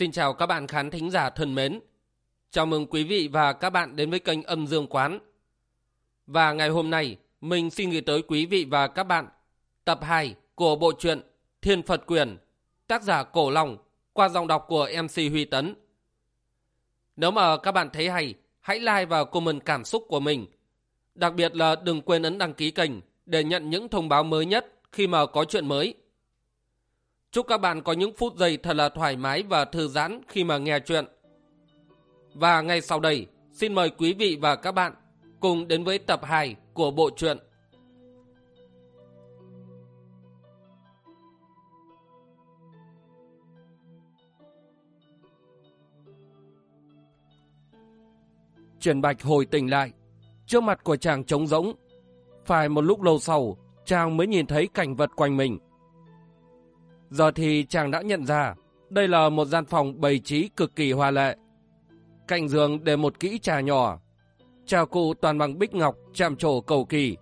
Xin chào các bạn khán thính giả thân mến. Chào mừng quý vị và các bạn đến với kênh Âm Dương Quán. Và ngày hôm nay, mình xin gửi tới quý vị và các bạn tập 2 của bộ truyện Thiên Phật Quyền, tác giả Cổ Long, qua giọng đọc của MC Huy Tấn. Nếu mà các bạn thấy hay, hãy like và comment cảm xúc của mình. Đặc biệt là đừng quên ấn đăng ký kênh để nhận những thông báo mới nhất khi mà có chuyện mới. Chúc các bạn có những phút giây thật là thoải mái và thư giãn khi mà nghe chuyện. Và ngay sau đây, xin mời quý vị và các bạn cùng đến với tập 2 của bộ truyện. Trần Bạch hồi tỉnh lại, trước mặt của chàng trống rỗng. Phải một lúc lâu sau, chàng mới nhìn thấy cảnh vật quanh mình. Giờ thì chàng đã nhận ra đây là một gian phòng bày trí cực kỳ hoa lệ. Cạnh giường để một kỹ trà nhỏ. Trà cụ toàn bằng bích ngọc chạm trổ cầu kỳ.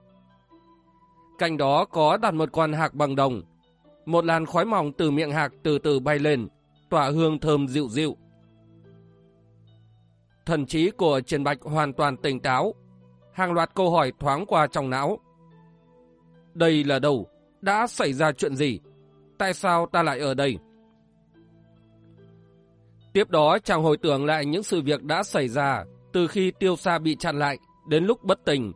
Cạnh đó có đặt một con hạc bằng đồng. Một làn khói mỏng từ miệng hạc từ từ bay lên, tỏa hương thơm dịu dịu. Thần trí của Trần Bạch hoàn toàn tỉnh táo. Hàng loạt câu hỏi thoáng qua trong não. Đây là đâu? Đã xảy ra chuyện gì? Tại sao ta lại ở đây? Tiếp đó chàng hồi tưởng lại những sự việc đã xảy ra từ khi tiêu xa bị chặn lại đến lúc bất tình.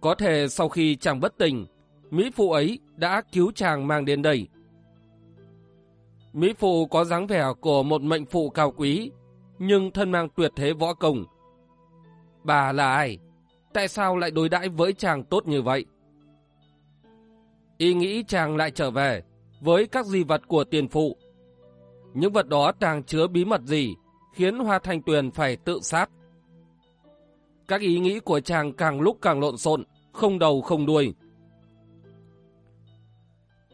Có thể sau khi chàng bất tình, Mỹ Phụ ấy đã cứu chàng mang đến đây. Mỹ Phụ có dáng vẻ của một mệnh phụ cao quý, nhưng thân mang tuyệt thế võ công. Bà là ai? Tại sao lại đối đãi với chàng tốt như vậy? Y nghĩ chàng lại trở về với các di vật của tiền phụ. Những vật đó tàng chứa bí mật gì khiến Hoa Thanh Tuyền phải tự sát. Các ý nghĩ của chàng càng lúc càng lộn xộn, không đầu không đuôi.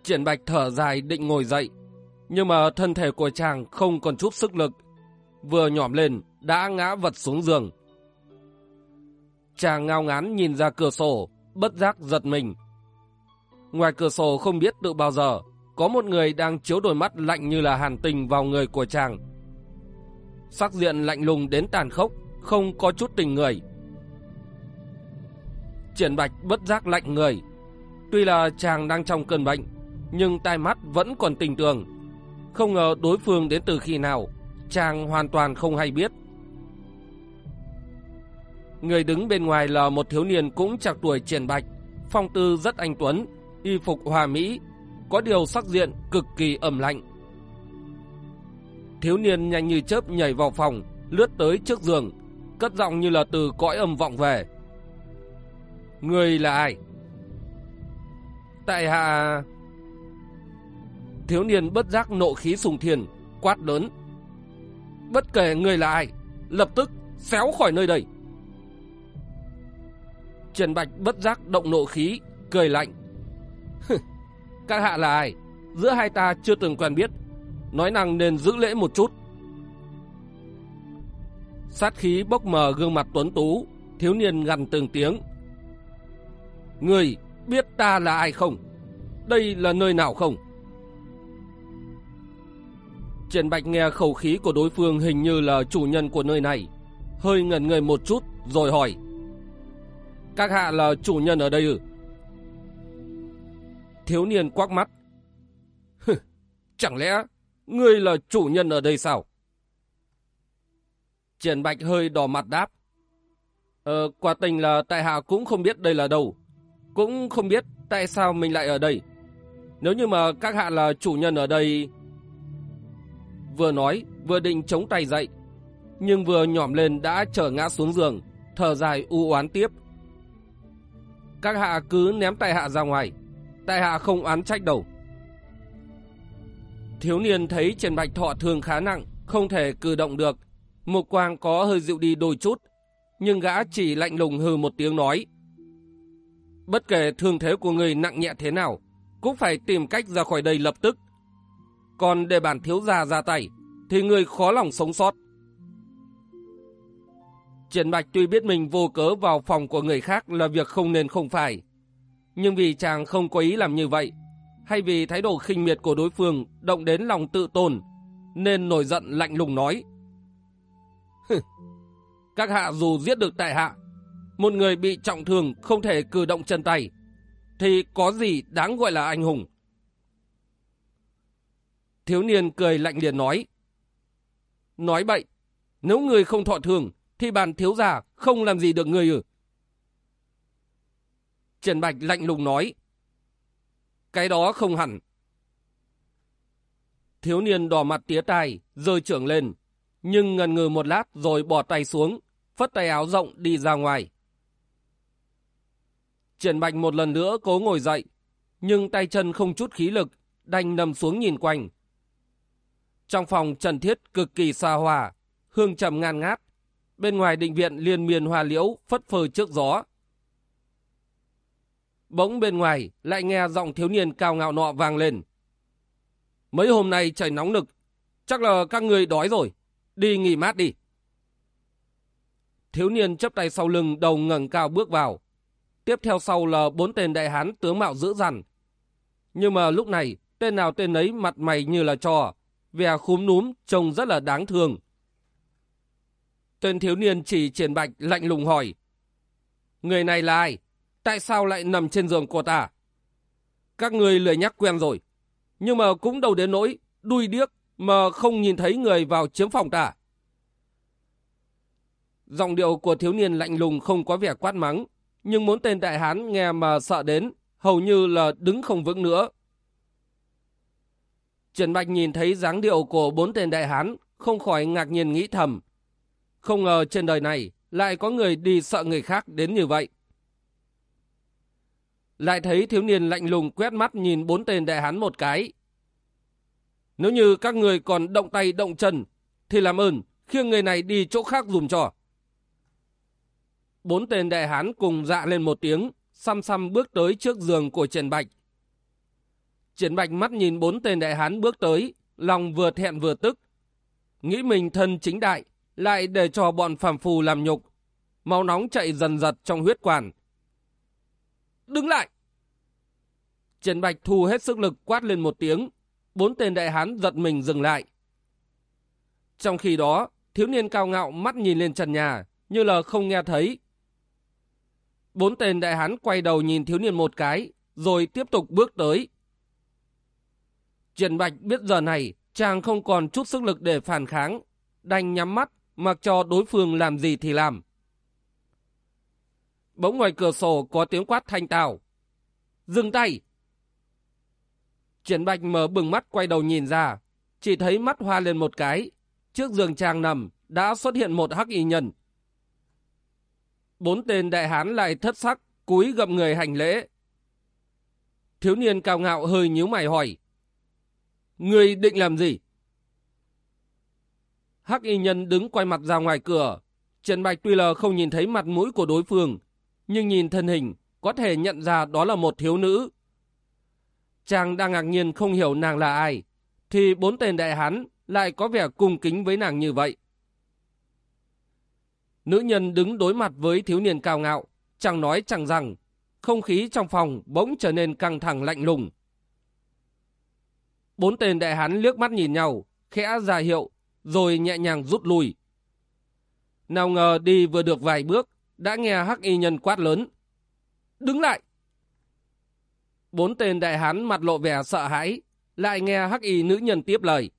Triển Bạch thở dài định ngồi dậy, nhưng mà thân thể của chàng không còn chút sức lực. Vừa nhỏm lên, đã ngã vật xuống giường. Chàng ngao ngán nhìn ra cửa sổ, bất giác giật mình. Ngoài cửa sổ không biết từ bao giờ, có một người đang chiếu đôi mắt lạnh như là hàn tình vào người của chàng. Sắc diện lạnh lùng đến tàn khốc, không có chút tình người. Triển Bạch bất giác lạnh người. Tuy là chàng đang trong cơn bệnh, nhưng tai mắt vẫn còn tình tường. Không ngờ đối phương đến từ khi nào, chàng hoàn toàn không hay biết. Người đứng bên ngoài là một thiếu niên cũng chạc tuổi Triển Bạch, phong tư rất anh tuấn, y phục hòa mỹ, có điều sắc diện cực kỳ ẩm lạnh. Thiếu niên nhanh như chớp nhảy vào phòng, lướt tới trước giường, cất giọng như là từ cõi âm vọng về. Người là ai? Tại hạ... Thiếu niên bất giác nộ khí sùng thiền, quát lớn. Bất kể người là ai, lập tức xéo khỏi nơi đây. Trần Bạch bất giác động nộ khí, cười lạnh. Các hạ là ai? Giữa hai ta chưa từng quen biết. Nói năng nên giữ lễ một chút. Sát khí bốc mờ gương mặt tuấn tú, thiếu niên gằn từng tiếng. Người biết ta là ai không? Đây là nơi nào không? Trần Bạch nghe khẩu khí của đối phương hình như là chủ nhân của nơi này. Hơi ngẩn người một chút rồi hỏi. Các hạ là chủ nhân ở đây ư? Thiếu niên quắc mắt. Chẳng lẽ ngươi là chủ nhân ở đây sao? Triển Bạch hơi đỏ mặt đáp. Ờ, quả tình là tại hạ cũng không biết đây là đâu. Cũng không biết tại sao mình lại ở đây. Nếu như mà các hạ là chủ nhân ở đây... Vừa nói, vừa định chống tay dậy. Nhưng vừa nhỏm lên đã trở ngã xuống giường, thở dài u oán tiếp. Các hạ cứ ném tại hạ ra ngoài tại hạ không oán trách đâu. Thiếu niên thấy Trần Bạch thọ thương khá nặng, không thể cử động được. Mục quang có hơi dịu đi đôi chút, nhưng gã chỉ lạnh lùng hừ một tiếng nói. Bất kể thương thế của người nặng nhẹ thế nào, cũng phải tìm cách ra khỏi đây lập tức. Còn để bản thiếu gia ra tay, thì người khó lòng sống sót. Trần Bạch tuy biết mình vô cớ vào phòng của người khác là việc không nên không phải, nhưng vì chàng không có ý làm như vậy, hay vì thái độ khinh miệt của đối phương động đến lòng tự tôn, nên nổi giận lạnh lùng nói. Các hạ dù giết được tại hạ, một người bị trọng thương không thể cử động chân tay, thì có gì đáng gọi là anh hùng. Thiếu niên cười lạnh liền nói. Nói bậy, nếu người không thọ thường, thì bàn thiếu già không làm gì được người ư. Trần Bạch lạnh lùng nói. Cái đó không hẳn. Thiếu niên đỏ mặt tía tai, rơi trưởng lên, nhưng ngần ngừ một lát rồi bỏ tay xuống, phất tay áo rộng đi ra ngoài. Trần Bạch một lần nữa cố ngồi dậy, nhưng tay chân không chút khí lực, đành nằm xuống nhìn quanh. Trong phòng trần thiết cực kỳ xa hòa, hương trầm ngan ngát, bên ngoài định viện liên miên hoa liễu phất phơ trước gió. Bỗng bên ngoài lại nghe giọng thiếu niên cao ngạo nọ vang lên. Mấy hôm nay trời nóng nực, chắc là các người đói rồi, đi nghỉ mát đi. Thiếu niên chấp tay sau lưng đầu ngẩng cao bước vào. Tiếp theo sau là bốn tên đại hán tướng mạo dữ dằn. Nhưng mà lúc này, tên nào tên ấy mặt mày như là trò, vẻ khúm núm trông rất là đáng thương. Tên thiếu niên chỉ triển bạch lạnh lùng hỏi. Người này là ai? Tại sao lại nằm trên giường của ta? Các người lười nhắc quen rồi. Nhưng mà cũng đâu đến nỗi đuôi điếc mà không nhìn thấy người vào chiếm phòng ta. Giọng điệu của thiếu niên lạnh lùng không có vẻ quát mắng, nhưng muốn tên đại hán nghe mà sợ đến, hầu như là đứng không vững nữa. Trần Bạch nhìn thấy dáng điệu của bốn tên đại hán, không khỏi ngạc nhiên nghĩ thầm. Không ngờ trên đời này lại có người đi sợ người khác đến như vậy. Lại thấy thiếu niên lạnh lùng quét mắt nhìn bốn tên đại hán một cái. Nếu như các người còn động tay động chân, thì làm ơn khiêng người này đi chỗ khác dùm cho. Bốn tên đại hán cùng dạ lên một tiếng, xăm xăm bước tới trước giường của Trần Bạch. Trần Bạch mắt nhìn bốn tên đại hán bước tới, lòng vừa thẹn vừa tức. Nghĩ mình thân chính đại, lại để cho bọn phàm phù làm nhục. Máu nóng chạy dần dật trong huyết quản. Đứng lại! Trần Bạch thu hết sức lực quát lên một tiếng. Bốn tên đại hán giật mình dừng lại. Trong khi đó, thiếu niên cao ngạo mắt nhìn lên trần nhà, như là không nghe thấy, Bốn tên đại hán quay đầu nhìn thiếu niên một cái, rồi tiếp tục bước tới. Trần Bạch biết giờ này, chàng không còn chút sức lực để phản kháng, đành nhắm mắt, mặc cho đối phương làm gì thì làm. Bỗng ngoài cửa sổ có tiếng quát thanh tào. Dừng tay! Trần Bạch mở bừng mắt quay đầu nhìn ra, chỉ thấy mắt hoa lên một cái. Trước giường chàng nằm, đã xuất hiện một hắc y nhân bốn tên đại hán lại thất sắc, cúi gập người hành lễ. Thiếu niên cao ngạo hơi nhíu mày hỏi. Người định làm gì? Hắc y nhân đứng quay mặt ra ngoài cửa. Trần Bạch tuy là không nhìn thấy mặt mũi của đối phương, nhưng nhìn thân hình, có thể nhận ra đó là một thiếu nữ. Chàng đang ngạc nhiên không hiểu nàng là ai, thì bốn tên đại hán lại có vẻ cung kính với nàng như vậy. Nữ nhân đứng đối mặt với thiếu niên cao ngạo, chẳng nói chẳng rằng, không khí trong phòng bỗng trở nên căng thẳng lạnh lùng. Bốn tên đại hán liếc mắt nhìn nhau, khẽ ra hiệu, rồi nhẹ nhàng rút lui. Nào ngờ đi vừa được vài bước, đã nghe hắc y nhân quát lớn. Đứng lại! Bốn tên đại hán mặt lộ vẻ sợ hãi, lại nghe hắc y nữ nhân tiếp lời.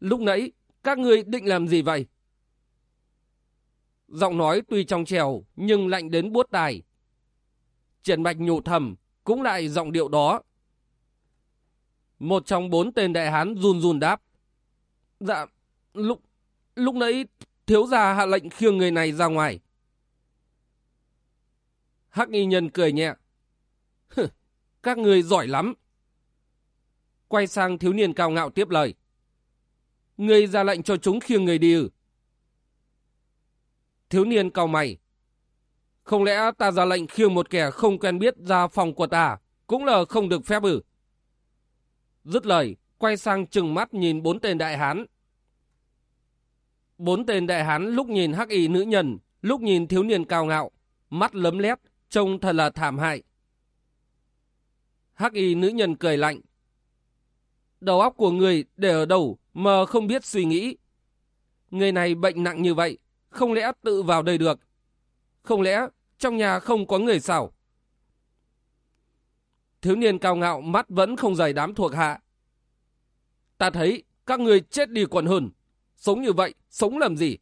Lúc nãy, các ngươi định làm gì vậy? Giọng nói tuy trong trèo nhưng lạnh đến buốt tài. Triển Bạch nhụ thầm cũng lại giọng điệu đó. Một trong bốn tên đại hán run run đáp. Dạ, lúc lúc nãy thiếu gia hạ lệnh khiêng người này ra ngoài. Hắc y nhân cười nhẹ. Các người giỏi lắm. Quay sang thiếu niên cao ngạo tiếp lời. Người ra lệnh cho chúng khiêng người đi ư. Thiếu niên cao mày. Không lẽ ta ra lệnh khiêng một kẻ không quen biết ra phòng của ta, cũng là không được phép ư? Dứt lời, quay sang chừng mắt nhìn bốn tên đại hán. Bốn tên đại hán lúc nhìn hắc y nữ nhân, lúc nhìn thiếu niên cao ngạo, mắt lấm lét, trông thật là thảm hại. Hắc y nữ nhân cười lạnh. Đầu óc của người để ở đâu mà không biết suy nghĩ. Người này bệnh nặng như vậy, không lẽ tự vào đây được? Không lẽ trong nhà không có người sao? Thiếu niên cao ngạo mắt vẫn không rời đám thuộc hạ. Ta thấy các người chết đi còn hơn. Sống như vậy, sống làm gì?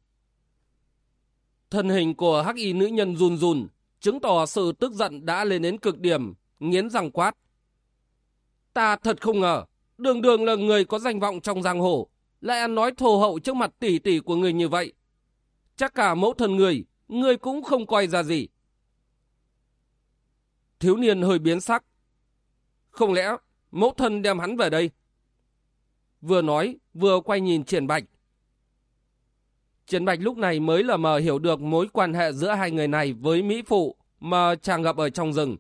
Thân hình của hắc y nữ nhân run run, chứng tỏ sự tức giận đã lên đến cực điểm, nghiến răng quát. Ta thật không ngờ, đường đường là người có danh vọng trong giang hồ, lại ăn nói thô hậu trước mặt tỷ tỷ của người như vậy. Chắc cả mẫu thân người, người cũng không coi ra gì. Thiếu niên hơi biến sắc. Không lẽ mẫu thân đem hắn về đây? Vừa nói, vừa quay nhìn triển bạch. Triển bạch lúc này mới là mờ hiểu được mối quan hệ giữa hai người này với Mỹ Phụ mà chàng gặp ở trong rừng.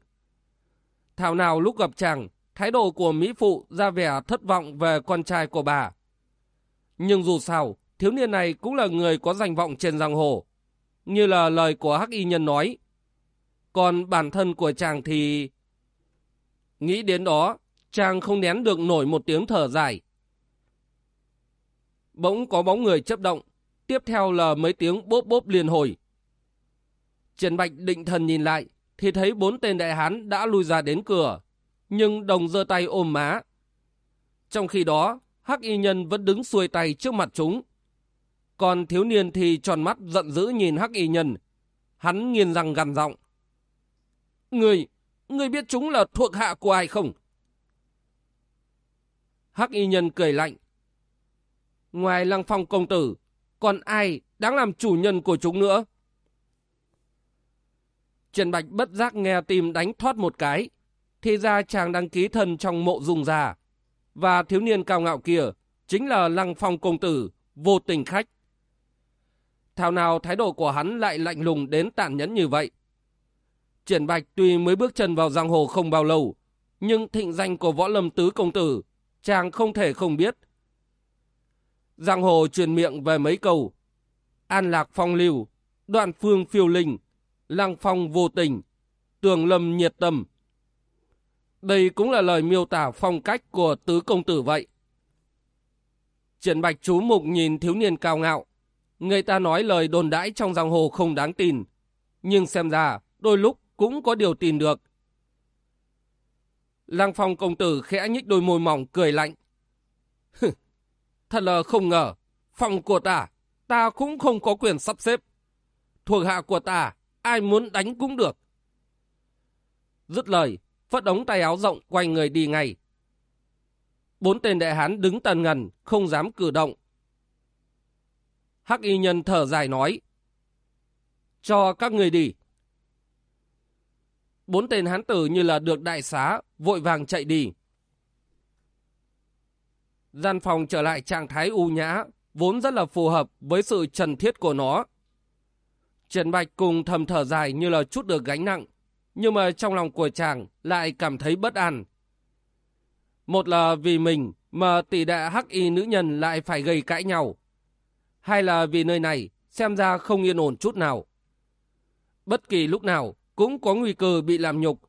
Thảo nào lúc gặp chàng, thái độ của Mỹ Phụ ra vẻ thất vọng về con trai của bà. Nhưng dù sao, thiếu niên này cũng là người có danh vọng trên giang hồ. Như là lời của Hắc Y Nhân nói. Còn bản thân của chàng thì... Nghĩ đến đó, chàng không nén được nổi một tiếng thở dài. Bỗng có bóng người chấp động, tiếp theo là mấy tiếng bốp bốp liền hồi. Trần Bạch định thần nhìn lại, thì thấy bốn tên đại hán đã lui ra đến cửa, nhưng đồng giơ tay ôm má. Trong khi đó, hắc y nhân vẫn đứng xuôi tay trước mặt chúng. Còn thiếu niên thì tròn mắt giận dữ nhìn hắc y nhân. Hắn nghiền răng gằn giọng. Người, người biết chúng là thuộc hạ của ai không? Hắc y nhân cười lạnh. Ngoài lăng phong công tử, còn ai đáng làm chủ nhân của chúng nữa? Trần Bạch bất giác nghe tim đánh thoát một cái. Thì ra chàng đăng ký thân trong mộ dùng già. Và thiếu niên cao ngạo kia chính là lăng phong công tử, vô tình khách. Thảo nào thái độ của hắn lại lạnh lùng đến tàn nhẫn như vậy. Triển Bạch tuy mới bước chân vào giang hồ không bao lâu, nhưng thịnh danh của võ lâm tứ công tử, chàng không thể không biết. Giang hồ truyền miệng về mấy câu. An lạc phong lưu, đoạn phương phiêu linh, lăng phong vô tình, tường lâm nhiệt tâm. Đây cũng là lời miêu tả phong cách của tứ công tử vậy. Triển bạch chú mục nhìn thiếu niên cao ngạo. Người ta nói lời đồn đãi trong giang hồ không đáng tin. Nhưng xem ra, đôi lúc cũng có điều tin được. Lăng phong công tử khẽ nhích đôi môi mỏng cười lạnh. Thật là không ngờ, phòng của ta, ta cũng không có quyền sắp xếp. Thuộc hạ của ta, ai muốn đánh cũng được. Dứt lời, phất ống tay áo rộng quay người đi ngay. Bốn tên đại hán đứng tần ngần, không dám cử động. Hắc y nhân thở dài nói. Cho các người đi. Bốn tên hán tử như là được đại xá, vội vàng chạy đi. Gian phòng trở lại trạng thái u nhã, vốn rất là phù hợp với sự trần thiết của nó. Trần Bạch cùng thầm thở dài như là chút được gánh nặng, nhưng mà trong lòng của chàng lại cảm thấy bất an. Một là vì mình mà tỷ đệ hắc y nữ nhân lại phải gây cãi nhau. Hai là vì nơi này xem ra không yên ổn chút nào. Bất kỳ lúc nào cũng có nguy cơ bị làm nhục.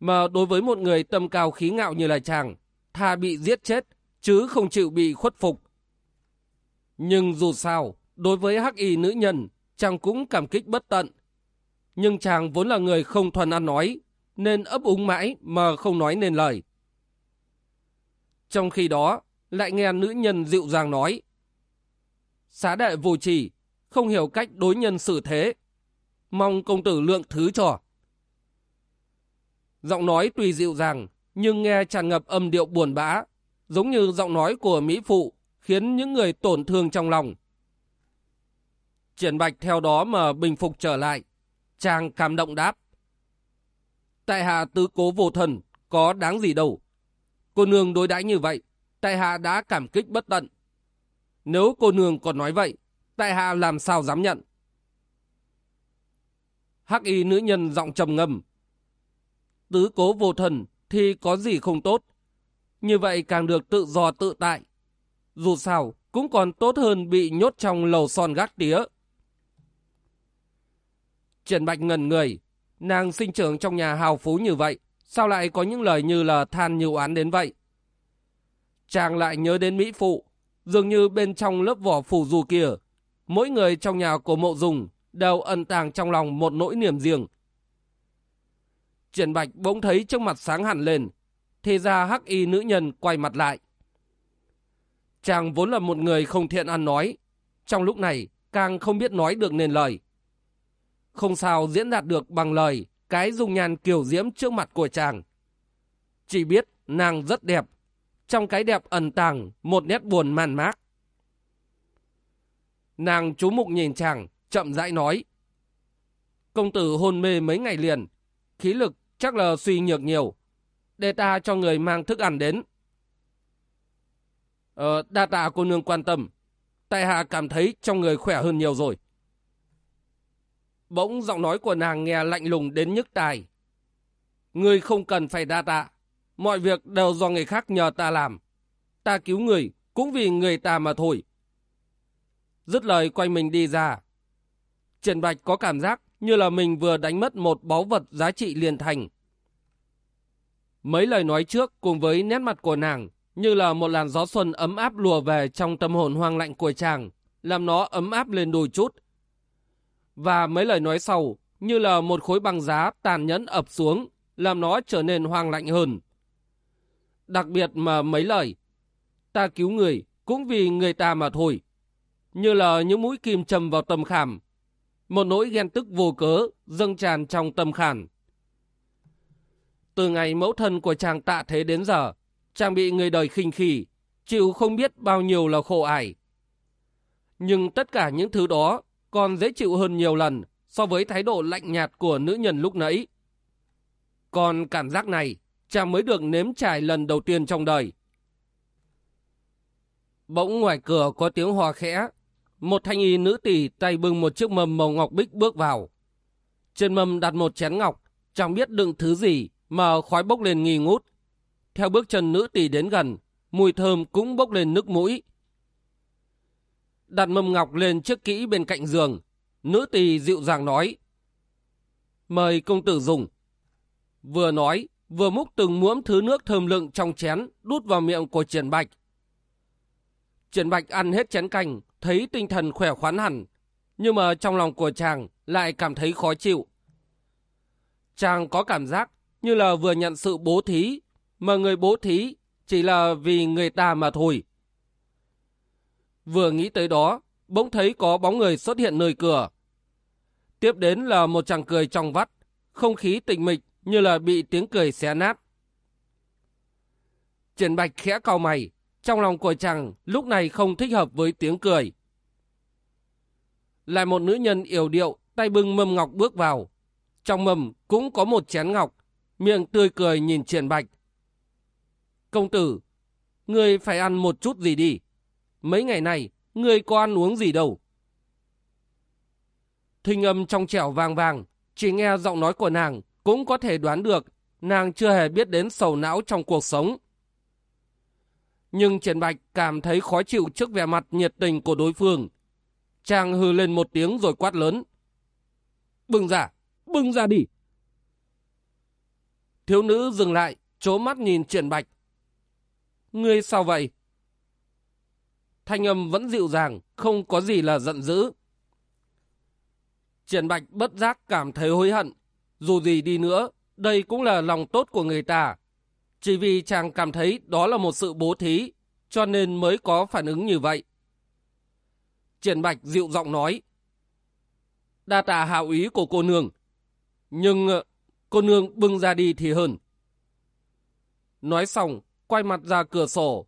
Mà đối với một người tâm cao khí ngạo như là chàng, thà bị giết chết, chứ không chịu bị khuất phục. Nhưng dù sao, đối với hắc y nữ nhân, chàng cũng cảm kích bất tận. Nhưng chàng vốn là người không thuần ăn nói, nên ấp úng mãi mà không nói nên lời. Trong khi đó, lại nghe nữ nhân dịu dàng nói. Xá đệ vô trì, không hiểu cách đối nhân xử thế. Mong công tử lượng thứ cho. Giọng nói tuy dịu dàng, nhưng nghe tràn ngập âm điệu buồn bã, giống như giọng nói của Mỹ Phụ, khiến những người tổn thương trong lòng. Triển Bạch theo đó mà bình phục trở lại. Chàng cảm động đáp. Tại hạ tứ cố vô thần, có đáng gì đâu. Cô nương đối đãi như vậy, tại hạ đã cảm kích bất tận. Nếu cô nương còn nói vậy, tại hạ làm sao dám nhận. Hắc y nữ nhân giọng trầm ngâm. Tứ cố vô thần thì có gì không tốt. Như vậy càng được tự do tự tại. Dù sao, cũng còn tốt hơn bị nhốt trong lầu son gác tía. Trần Bạch ngần người, nàng sinh trưởng trong nhà hào phú như vậy, sao lại có những lời như là than nhiều án đến vậy? Chàng lại nhớ đến Mỹ Phụ, dường như bên trong lớp vỏ phủ dù kia, mỗi người trong nhà của mộ dùng đều ẩn tàng trong lòng một nỗi niềm riêng. Triển Bạch bỗng thấy trước mặt sáng hẳn lên, thì ra hắc y nữ nhân quay mặt lại. Chàng vốn là một người không thiện ăn nói, trong lúc này càng không biết nói được nên lời. Không sao diễn đạt được bằng lời cái dung nhan kiều diễm trước mặt của chàng. Chỉ biết nàng rất đẹp, trong cái đẹp ẩn tàng một nét buồn man mác. Nàng chú mục nhìn chàng, chậm rãi nói. Công tử hôn mê mấy ngày liền, khí lực chắc là suy nhược nhiều. Để ta cho người mang thức ăn đến. Ờ, đa tạ cô nương quan tâm. Tại hạ cảm thấy trong người khỏe hơn nhiều rồi. Bỗng giọng nói của nàng nghe lạnh lùng đến nhức tai. Người không cần phải đa tạ. Mọi việc đều do người khác nhờ ta làm. Ta cứu người cũng vì người ta mà thôi. Dứt lời quay mình đi ra. Trần Bạch có cảm giác như là mình vừa đánh mất một báu vật giá trị liền thành. Mấy lời nói trước cùng với nét mặt của nàng như là một làn gió xuân ấm áp lùa về trong tâm hồn hoang lạnh của chàng, làm nó ấm áp lên đôi chút. Và mấy lời nói sau như là một khối băng giá tàn nhẫn ập xuống, làm nó trở nên hoang lạnh hơn. Đặc biệt mà mấy lời, ta cứu người cũng vì người ta mà thôi. Như là những mũi kim châm vào tâm khảm, một nỗi ghen tức vô cớ dâng tràn trong tâm khảm. Từ ngày mẫu thân của chàng tạ thế đến giờ, chàng bị người đời khinh khỉ, chịu không biết bao nhiêu là khổ ải. Nhưng tất cả những thứ đó còn dễ chịu hơn nhiều lần so với thái độ lạnh nhạt của nữ nhân lúc nãy. Còn cảm giác này, chàng mới được nếm trải lần đầu tiên trong đời. Bỗng ngoài cửa có tiếng hòa khẽ, một thanh y nữ tỷ tay bưng một chiếc mâm màu ngọc bích bước vào. Trên mâm đặt một chén ngọc, chẳng biết đựng thứ gì mà khói bốc lên nghi ngút. Theo bước chân nữ tỷ đến gần, mùi thơm cũng bốc lên nước mũi. Đặt mâm ngọc lên chiếc kỹ bên cạnh giường, nữ tỷ dịu dàng nói. Mời công tử dùng. Vừa nói, vừa múc từng muỗng thứ nước thơm lựng trong chén đút vào miệng của Triển Bạch. Triển Bạch ăn hết chén canh, thấy tinh thần khỏe khoắn hẳn, nhưng mà trong lòng của chàng lại cảm thấy khó chịu. Chàng có cảm giác như là vừa nhận sự bố thí, mà người bố thí chỉ là vì người ta mà thôi. Vừa nghĩ tới đó, bỗng thấy có bóng người xuất hiện nơi cửa. Tiếp đến là một chàng cười trong vắt, không khí tịch mịch như là bị tiếng cười xé nát. Triển Bạch khẽ cau mày, trong lòng của chàng lúc này không thích hợp với tiếng cười. Lại một nữ nhân yểu điệu, tay bưng mâm ngọc bước vào. Trong mâm cũng có một chén ngọc, miệng tươi cười nhìn Triển Bạch. Công tử, người phải ăn một chút gì đi. Mấy ngày này, người có ăn uống gì đâu. Thinh âm trong trẻo vang vang, chỉ nghe giọng nói của nàng cũng có thể đoán được nàng chưa hề biết đến sầu não trong cuộc sống. Nhưng Triển Bạch cảm thấy khó chịu trước vẻ mặt nhiệt tình của đối phương. Chàng hừ lên một tiếng rồi quát lớn. Bưng ra, bưng ra đi. Thiếu nữ dừng lại, chố mắt nhìn Triển Bạch. Ngươi sao vậy? Thanh âm vẫn dịu dàng, không có gì là giận dữ. Triển Bạch bất giác cảm thấy hối hận. Dù gì đi nữa, đây cũng là lòng tốt của người ta. Chỉ vì chàng cảm thấy đó là một sự bố thí, cho nên mới có phản ứng như vậy. Triển Bạch dịu giọng nói. Đa tạ hào ý của cô nương. Nhưng cô nương bưng ra đi thì hơn. Nói xong, quay mặt ra cửa sổ.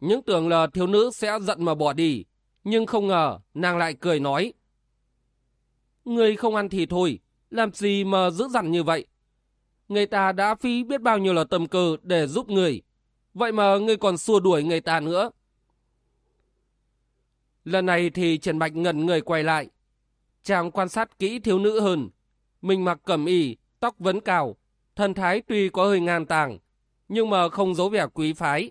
Những tưởng là thiếu nữ sẽ giận mà bỏ đi, nhưng không ngờ nàng lại cười nói. Người không ăn thì thôi, làm gì mà giữ dằn như vậy? Người ta đã phí biết bao nhiêu là tâm cơ để giúp người. Vậy mà người còn xua đuổi người ta nữa. Lần này thì Trần Bạch ngẩn người quay lại. Chàng quan sát kỹ thiếu nữ hơn. Mình mặc cẩm y, tóc vấn cao. Thần thái tuy có hơi ngang tàng, nhưng mà không giấu vẻ quý phái.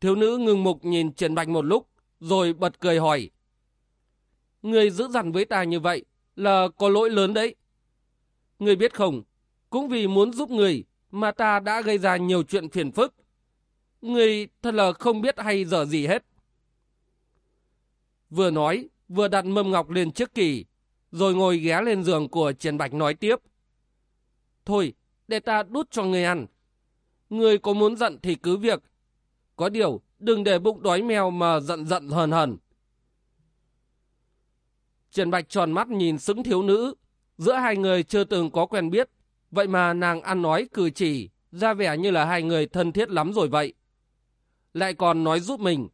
Thiếu nữ ngừng mục nhìn Trần Bạch một lúc, rồi bật cười hỏi. Người giữ dằn với ta như vậy là có lỗi lớn đấy. Người biết không, cũng vì muốn giúp người mà ta đã gây ra nhiều chuyện phiền phức. Người thật là không biết hay dở gì hết. Vừa nói, vừa đặt mâm ngọc lên chiếc kỳ, rồi ngồi ghé lên giường của Triển Bạch nói tiếp. Thôi, để ta đút cho người ăn. Người có muốn giận thì cứ việc. Có điều, đừng để bụng đói mèo mà giận giận hờn hờn. Triển Bạch tròn mắt nhìn xứng thiếu nữ. Giữa hai người chưa từng có quen biết. Vậy mà nàng ăn nói cử chỉ, ra vẻ như là hai người thân thiết lắm rồi vậy. Lại còn nói giúp mình.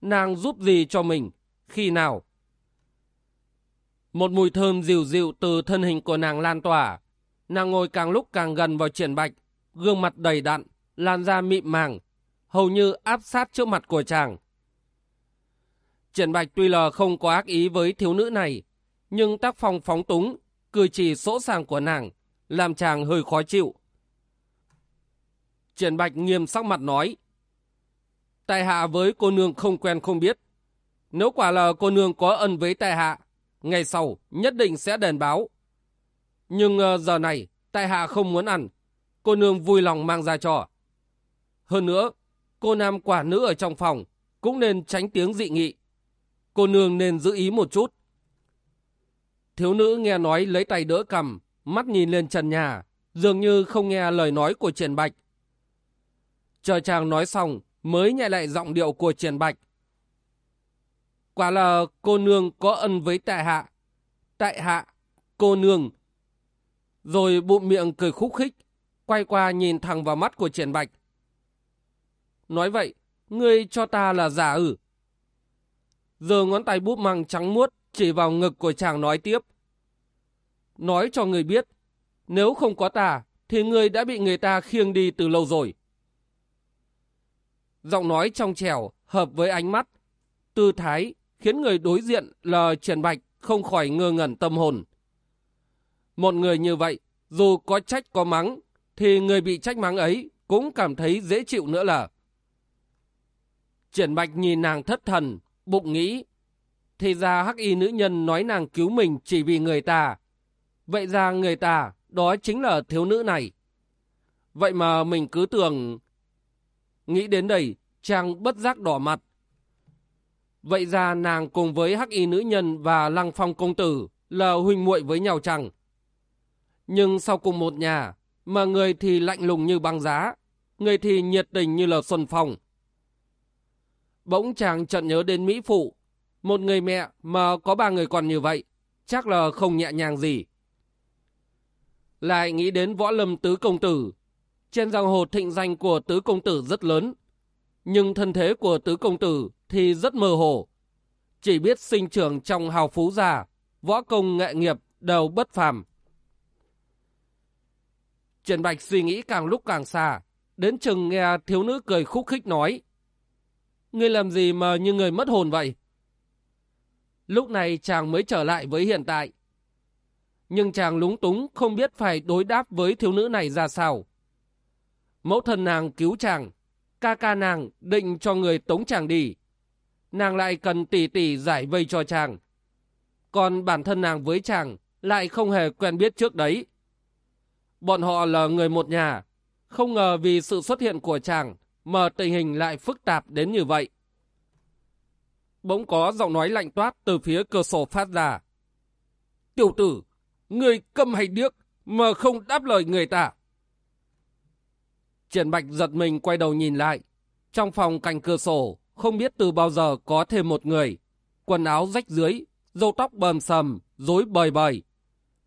Nàng giúp gì cho mình? Khi nào? Một mùi thơm dịu dịu từ thân hình của nàng lan tỏa. Nàng ngồi càng lúc càng gần vào triển bạch, gương mặt đầy đặn, làn da mịn màng, hầu như áp sát trước mặt của chàng. Triển bạch tuy là không có ác ý với thiếu nữ này, nhưng tác phong phóng túng, cử chỉ sỗ sàng của nàng, làm chàng hơi khó chịu. Triển bạch nghiêm sắc mặt nói, Tại hạ với cô nương không quen không biết. Nếu quả là cô nương có ân với tại hạ, ngày sau nhất định sẽ đền báo. Nhưng ờ, giờ này, tại hạ không muốn ăn. Cô nương vui lòng mang ra cho. Hơn nữa, cô nam quả nữ ở trong phòng cũng nên tránh tiếng dị nghị. Cô nương nên giữ ý một chút. Thiếu nữ nghe nói lấy tay đỡ cầm, mắt nhìn lên trần nhà, dường như không nghe lời nói của Triển Bạch. Chờ chàng nói xong, mới nhẹ lại giọng điệu của Triển Bạch. Quả là cô nương có ân với tại hạ. Tại hạ, cô nương. Rồi bụng miệng cười khúc khích, quay qua nhìn thẳng vào mắt của Triển Bạch. Nói vậy, ngươi cho ta là giả ử. Giờ ngón tay búp măng trắng muốt chỉ vào ngực của chàng nói tiếp. Nói cho người biết, nếu không có ta, thì ngươi đã bị người ta khiêng đi từ lâu rồi. Giọng nói trong trẻo, hợp với ánh mắt, tư thái, khiến người đối diện là Triển Bạch không khỏi ngơ ngẩn tâm hồn. Một người như vậy, dù có trách có mắng, thì người bị trách mắng ấy cũng cảm thấy dễ chịu nữa là. Triển Bạch nhìn nàng thất thần, bụng nghĩ. Thì ra hắc y nữ nhân nói nàng cứu mình chỉ vì người ta. Vậy ra người ta, đó chính là thiếu nữ này. Vậy mà mình cứ tưởng... Nghĩ đến đây, chàng bất giác đỏ mặt. Vậy ra nàng cùng với hắc y nữ nhân và lăng phong công tử là huynh muội với nhau chẳng. Nhưng sau cùng một nhà, mà người thì lạnh lùng như băng giá, người thì nhiệt tình như là xuân phong. Bỗng chàng chợt nhớ đến Mỹ Phụ, một người mẹ mà có ba người còn như vậy, chắc là không nhẹ nhàng gì. Lại nghĩ đến võ lâm tứ công tử, trên giang hồ thịnh danh của tứ công tử rất lớn, nhưng thân thế của tứ công tử thì rất mơ hồ. Chỉ biết sinh trưởng trong hào phú già, võ công nghệ nghiệp đều bất phàm. Trần Bạch suy nghĩ càng lúc càng xa, đến chừng nghe thiếu nữ cười khúc khích nói. Ngươi làm gì mà như người mất hồn vậy? Lúc này chàng mới trở lại với hiện tại. Nhưng chàng lúng túng không biết phải đối đáp với thiếu nữ này ra sao. Mẫu thân nàng cứu chàng, ca ca nàng định cho người tống chàng đi. Nàng lại cần tỉ tỉ giải vây cho chàng. Còn bản thân nàng với chàng lại không hề quen biết trước đấy. Bọn họ là người một nhà, không ngờ vì sự xuất hiện của chàng mà tình hình lại phức tạp đến như vậy. Bỗng có giọng nói lạnh toát từ phía cửa sổ phát ra. Tiểu tử, người câm hay điếc mà không đáp lời người ta. Triển Bạch giật mình quay đầu nhìn lại. Trong phòng cạnh cửa sổ, không biết từ bao giờ có thêm một người. Quần áo rách dưới, râu tóc bờm sầm, rối bời bời.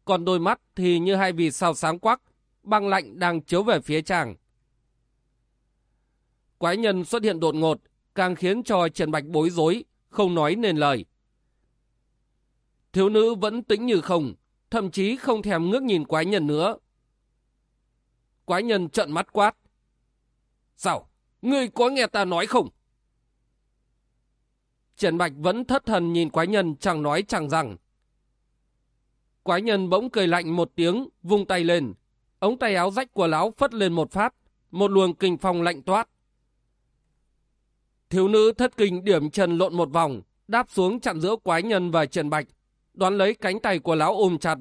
Còn đôi mắt thì như hai vì sao sáng quắc, băng lạnh đang chiếu về phía chàng. Quái nhân xuất hiện đột ngột, càng khiến cho Trần Bạch bối rối, không nói nên lời. Thiếu nữ vẫn tĩnh như không, thậm chí không thèm ngước nhìn quái nhân nữa. Quái nhân trợn mắt quát. Sao? Ngươi có nghe ta nói không? Trần Bạch vẫn thất thần nhìn quái nhân chẳng nói chẳng rằng. Quái nhân bỗng cười lạnh một tiếng, vung tay lên. Ống tay áo rách của lão phất lên một phát, một luồng kinh phong lạnh toát. Thiếu nữ thất kinh điểm chân lộn một vòng, đáp xuống chặn giữa quái nhân và Trần Bạch, đoán lấy cánh tay của lão ôm chặt,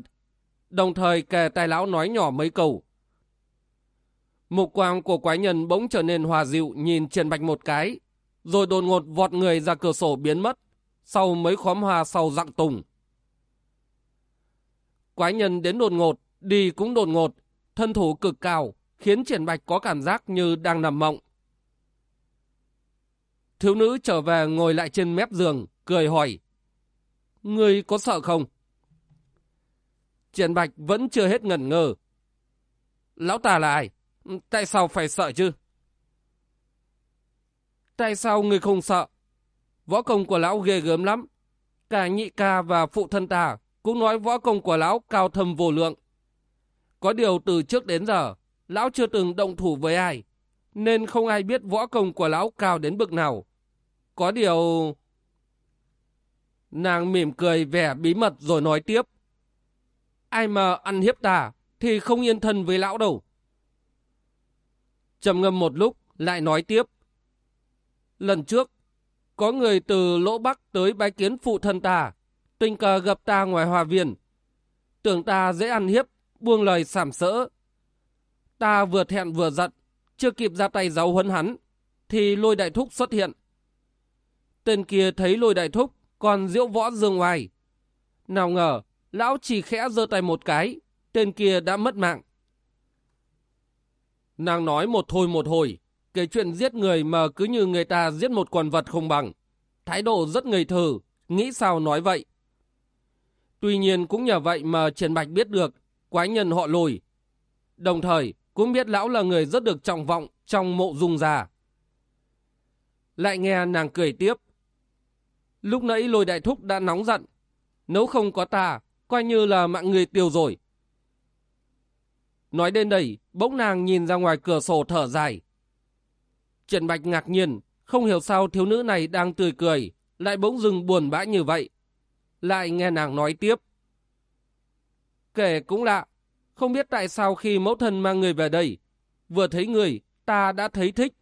đồng thời kề tay lão nói nhỏ mấy câu. Mục quang của quái nhân bỗng trở nên hòa dịu nhìn Trần Bạch một cái, rồi đột ngột vọt người ra cửa sổ biến mất, sau mấy khóm hoa sau dặng tùng. Quái nhân đến đột ngột, đi cũng đột ngột, thân thủ cực cao, khiến Triển Bạch có cảm giác như đang nằm mộng. Thiếu nữ trở về ngồi lại trên mép giường, cười hỏi. Ngươi có sợ không? Triển Bạch vẫn chưa hết ngẩn ngơ. Lão ta là ai? Tại sao phải sợ chứ? Tại sao ngươi không sợ? Võ công của lão ghê gớm lắm. Cả nhị ca và phụ thân ta cũng nói võ công của lão cao thâm vô lượng. Có điều từ trước đến giờ, lão chưa từng động thủ với ai, nên không ai biết võ công của lão cao đến bực nào. Có điều... Nàng mỉm cười vẻ bí mật rồi nói tiếp. Ai mà ăn hiếp ta thì không yên thân với lão đâu. trầm ngâm một lúc lại nói tiếp. Lần trước, có người từ lỗ bắc tới bái kiến phụ thân ta, tình cờ gặp ta ngoài hòa viên. Tưởng ta dễ ăn hiếp, buông lời sảm sỡ. Ta vừa thẹn vừa giận, chưa kịp ra tay giáo huấn hắn, thì lôi đại thúc xuất hiện. Tên kia thấy lôi đại thúc, còn diễu võ dương ngoài. Nào ngờ, lão chỉ khẽ giơ tay một cái, tên kia đã mất mạng. Nàng nói một thôi một hồi, cái chuyện giết người mà cứ như người ta giết một quần vật không bằng. Thái độ rất ngây thơ, nghĩ sao nói vậy. Tuy nhiên cũng nhờ vậy mà Trần Bạch biết được quái nhân họ lùi. Đồng thời cũng biết lão là người rất được trọng vọng trong mộ dung già. Lại nghe nàng cười tiếp. Lúc nãy lôi đại thúc đã nóng giận. Nếu không có ta, coi như là mạng người tiêu rồi. Nói đến đây, bỗng nàng nhìn ra ngoài cửa sổ thở dài. Trần Bạch ngạc nhiên, không hiểu sao thiếu nữ này đang tươi cười, lại bỗng dừng buồn bã như vậy. Lại nghe nàng nói tiếp. Kể cũng lạ, không biết tại sao khi mẫu thân mang người về đây, vừa thấy người, ta đã thấy thích.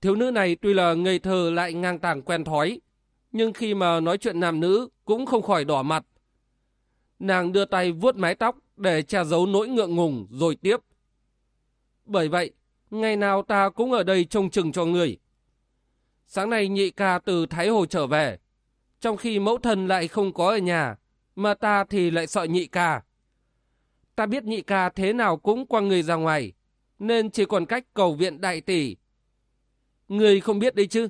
Thiếu nữ này tuy là ngây thơ lại ngang tàng quen thói, nhưng khi mà nói chuyện nam nữ cũng không khỏi đỏ mặt. Nàng đưa tay vuốt mái tóc để che giấu nỗi ngượng ngùng rồi tiếp. Bởi vậy, ngày nào ta cũng ở đây trông chừng cho người. Sáng nay nhị ca từ Thái Hồ trở về, trong khi mẫu thân lại không có ở nhà, mà ta thì lại sợ nhị ca. Ta biết nhị ca thế nào cũng quăng người ra ngoài, nên chỉ còn cách cầu viện đại tỷ. Người không biết đấy chứ,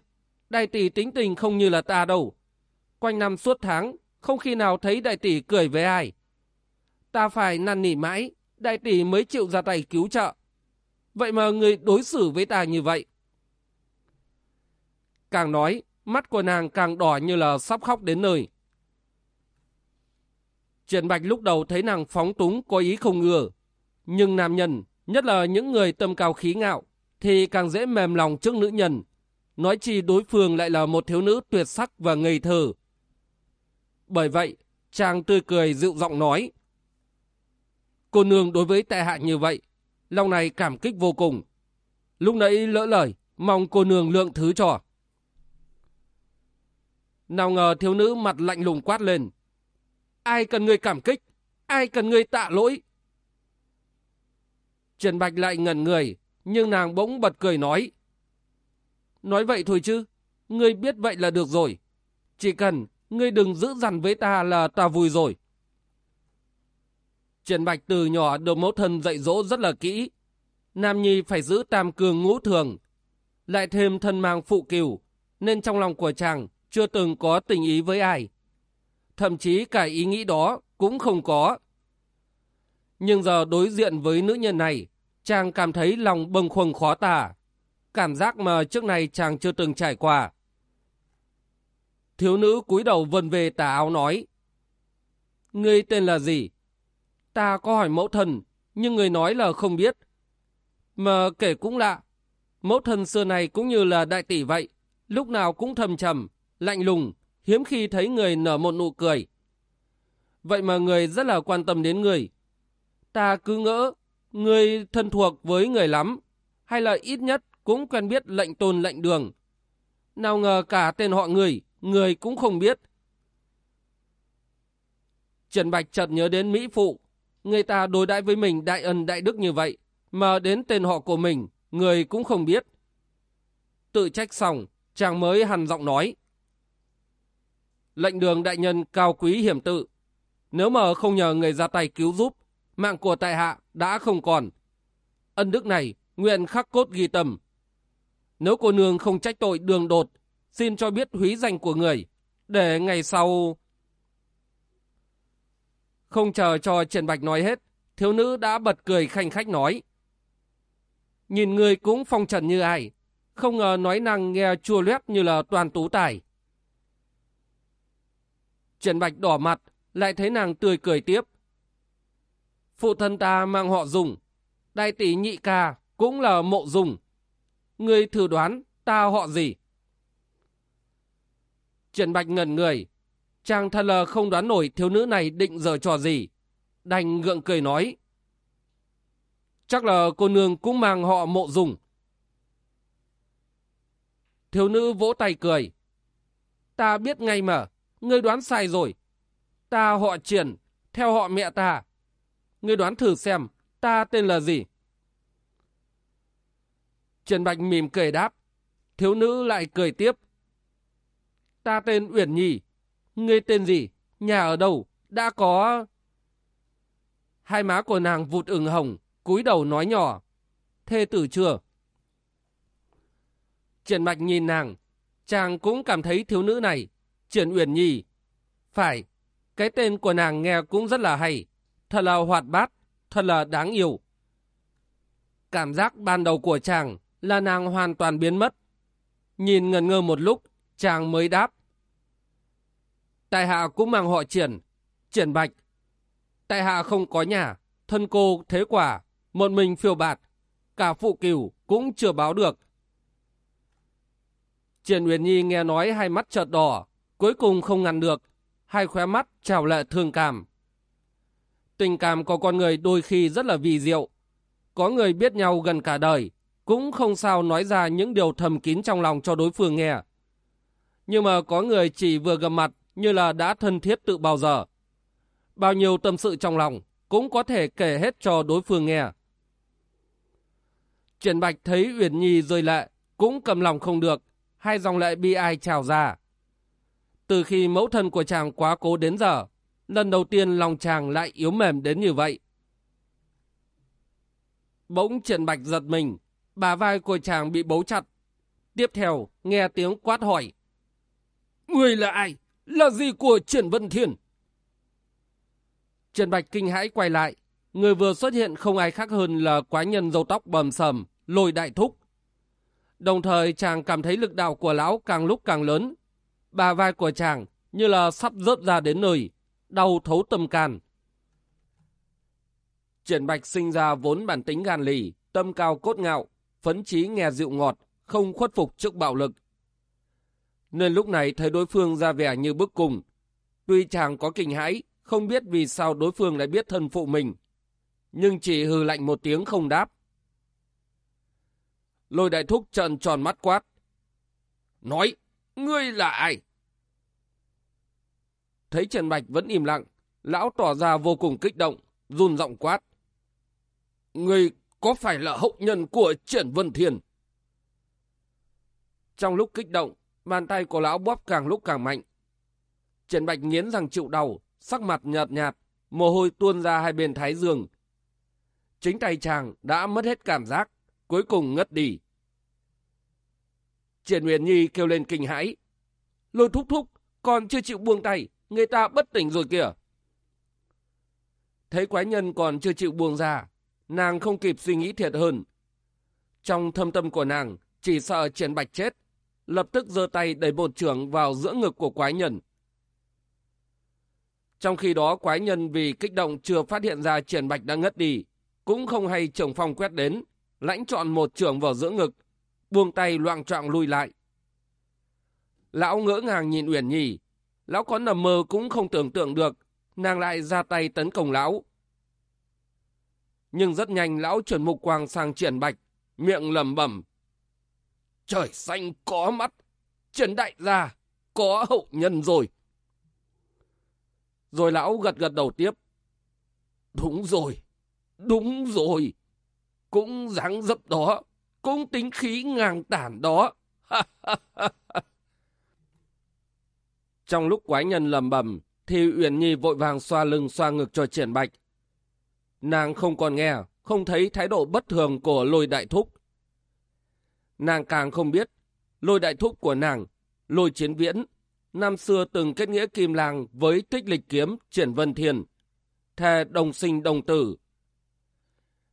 đại tỷ tính tình không như là ta đâu. Quanh năm suốt tháng, không khi nào thấy đại tỷ cười với ai. Ta phải năn nỉ mãi, đại tỷ mới chịu ra tay cứu trợ. Vậy mà người đối xử với ta như vậy. Càng nói, mắt của nàng càng đỏ như là sắp khóc đến nơi. Triển Bạch lúc đầu thấy nàng phóng túng có ý không ngừa. Nhưng nam nhân, nhất là những người tâm cao khí ngạo, thì càng dễ mềm lòng trước nữ nhân. Nói chi đối phương lại là một thiếu nữ tuyệt sắc và ngây thơ. Bởi vậy, chàng tươi cười dịu giọng nói. Cô nương đối với tệ hạ như vậy, lòng này cảm kích vô cùng. Lúc nãy lỡ lời, mong cô nương lượng thứ cho. Nào ngờ thiếu nữ mặt lạnh lùng quát lên. Ai cần người cảm kích? Ai cần người tạ lỗi? Trần Bạch lại ngẩn người, nhưng nàng bỗng bật cười nói. Nói vậy thôi chứ, ngươi biết vậy là được rồi. Chỉ cần ngươi đừng giữ dằn với ta là ta vui rồi. Trần Bạch từ nhỏ được mẫu thân dạy dỗ rất là kỹ. Nam Nhi phải giữ tam cường ngũ thường. Lại thêm thân mang phụ cửu, nên trong lòng của chàng chưa từng có tình ý với ai. Thậm chí cả ý nghĩ đó cũng không có. Nhưng giờ đối diện với nữ nhân này, chàng cảm thấy lòng bâng khuâng khó tả. Cảm giác mà trước này chàng chưa từng trải qua. Thiếu nữ cúi đầu vần về tà áo nói. Ngươi tên là gì? Ta có hỏi mẫu thần, nhưng người nói là không biết. Mà kể cũng lạ, mẫu thần xưa này cũng như là đại tỷ vậy, lúc nào cũng thầm trầm, lạnh lùng, hiếm khi thấy người nở một nụ cười. Vậy mà người rất là quan tâm đến người. Ta cứ ngỡ, người thân thuộc với người lắm, hay là ít nhất cũng quen biết lệnh tôn lệnh đường. Nào ngờ cả tên họ người, người cũng không biết. Trần Bạch chợt nhớ đến Mỹ Phụ, người ta đối đãi với mình đại ân đại đức như vậy, mà đến tên họ của mình, người cũng không biết. Tự trách xong, chàng mới hằn giọng nói. Lệnh đường đại nhân cao quý hiểm tự. Nếu mà không nhờ người ra tay cứu giúp, mạng của tại hạ đã không còn. Ân đức này, nguyện khắc cốt ghi tầm. Nếu cô nương không trách tội đường đột, xin cho biết húy danh của người, để ngày sau... Không chờ cho Trần Bạch nói hết, thiếu nữ đã bật cười khanh khách nói. Nhìn người cũng phong trần như ai, không ngờ nói năng nghe chua loét như là toàn tú tài. Trần Bạch đỏ mặt, lại thấy nàng tươi cười tiếp. Phụ thân ta mang họ dùng, đại tỷ nhị ca cũng là mộ dùng. Người thử đoán ta họ gì? Trần Bạch ngẩn người, chàng thật là không đoán nổi thiếu nữ này định giờ trò gì. Đành gượng cười nói. Chắc là cô nương cũng mang họ mộ dùng. Thiếu nữ vỗ tay cười. Ta biết ngay mà, ngươi đoán sai rồi. Ta họ triển, theo họ mẹ ta. Ngươi đoán thử xem, ta tên là gì? Trần Bạch mỉm cười đáp. Thiếu nữ lại cười tiếp. Ta tên Uyển Nhi. Ngươi tên gì? Nhà ở đâu? Đã có... Hai má của nàng vụt ửng hồng, cúi đầu nói nhỏ. Thê tử chưa? Triển Mạch nhìn nàng, chàng cũng cảm thấy thiếu nữ này, Triển Uyển Nhi. Phải, cái tên của nàng nghe cũng rất là hay, thật là hoạt bát, thật là đáng yêu. Cảm giác ban đầu của chàng là nàng hoàn toàn biến mất. Nhìn ngần ngơ một lúc, chàng mới đáp. Tại hạ cũng mang họ triển, triển bạch. Tại hạ không có nhà, thân cô thế quả, một mình phiêu bạt, cả phụ cửu cũng chưa báo được. Triển Uyển Nhi nghe nói hai mắt chợt đỏ, cuối cùng không ngăn được, hai khóe mắt trào lệ thương cảm. Tình cảm của con người đôi khi rất là vì diệu. Có người biết nhau gần cả đời, cũng không sao nói ra những điều thầm kín trong lòng cho đối phương nghe. Nhưng mà có người chỉ vừa gặp mặt như là đã thân thiết tự bao giờ. Bao nhiêu tâm sự trong lòng cũng có thể kể hết cho đối phương nghe. Triển Bạch thấy Uyển Nhi rơi lệ, cũng cầm lòng không được, hai dòng lệ bi ai trào ra. Từ khi mẫu thân của chàng quá cố đến giờ, lần đầu tiên lòng chàng lại yếu mềm đến như vậy. Bỗng Triển Bạch giật mình, bà vai của chàng bị bấu chặt. Tiếp theo, nghe tiếng quát hỏi. Người là ai? Là gì của Triển Vân Thiên? Trần Bạch kinh hãi quay lại. Người vừa xuất hiện không ai khác hơn là quái nhân dâu tóc bầm sầm, lôi đại thúc. Đồng thời chàng cảm thấy lực đạo của lão càng lúc càng lớn. Bà vai của chàng như là sắp rớt ra đến nơi, đau thấu tâm can. Triển Bạch sinh ra vốn bản tính gan lì, tâm cao cốt ngạo, phấn chí nghe dịu ngọt, không khuất phục trước bạo lực. Nên lúc này thấy đối phương ra vẻ như bức cùng. Tuy chàng có kinh hãi, không biết vì sao đối phương lại biết thân phụ mình. Nhưng chỉ hừ lạnh một tiếng không đáp. Lôi đại thúc trợn tròn mắt quát. Nói, ngươi là ai? Thấy Trần Bạch vẫn im lặng, lão tỏ ra vô cùng kích động, run giọng quát. Ngươi có phải là hậu nhân của Trần Vân thiền? Trong lúc kích động, bàn tay của lão bóp càng lúc càng mạnh. Trần Bạch nghiến răng chịu đau, sắc mặt nhợt nhạt, mồ hôi tuôn ra hai bên thái dương. Chính tay chàng đã mất hết cảm giác, cuối cùng ngất đi. Triển Huyền Nhi kêu lên kinh hãi. Lôi thúc thúc, còn chưa chịu buông tay, người ta bất tỉnh rồi kìa. Thấy quái nhân còn chưa chịu buông ra, nàng không kịp suy nghĩ thiệt hơn. Trong thâm tâm của nàng, chỉ sợ Triển Bạch chết, lập tức giơ tay đẩy bột trưởng vào giữa ngực của quái nhân. Trong khi đó quái nhân vì kích động chưa phát hiện ra Triển Bạch đã ngất đi, cũng không hay trưởng phong quét đến, lãnh chọn một trưởng vào giữa ngực, buông tay loạn trọng lui lại. Lão ngỡ ngàng nhìn Uyển Nhi, lão có nằm mơ cũng không tưởng tượng được, nàng lại ra tay tấn công lão. Nhưng rất nhanh lão chuyển mục quang sang triển bạch, miệng lầm bẩm Trời xanh có mắt, triển đại gia, có hậu nhân rồi. Rồi lão gật gật đầu tiếp. Đúng rồi, đúng rồi. cũng dáng dấp đó, cũng tính khí ngang tản đó. Trong lúc quái nhân lầm bầm, thì Uyển Nhi vội vàng xoa lưng xoa ngực cho triển bạch. Nàng không còn nghe, không thấy thái độ bất thường của lôi đại thúc. Nàng càng không biết, lôi đại thúc của nàng, lôi chiến viễn, năm xưa từng kết nghĩa kim làng với tích lịch kiếm triển vân thiền, thề đồng sinh đồng tử.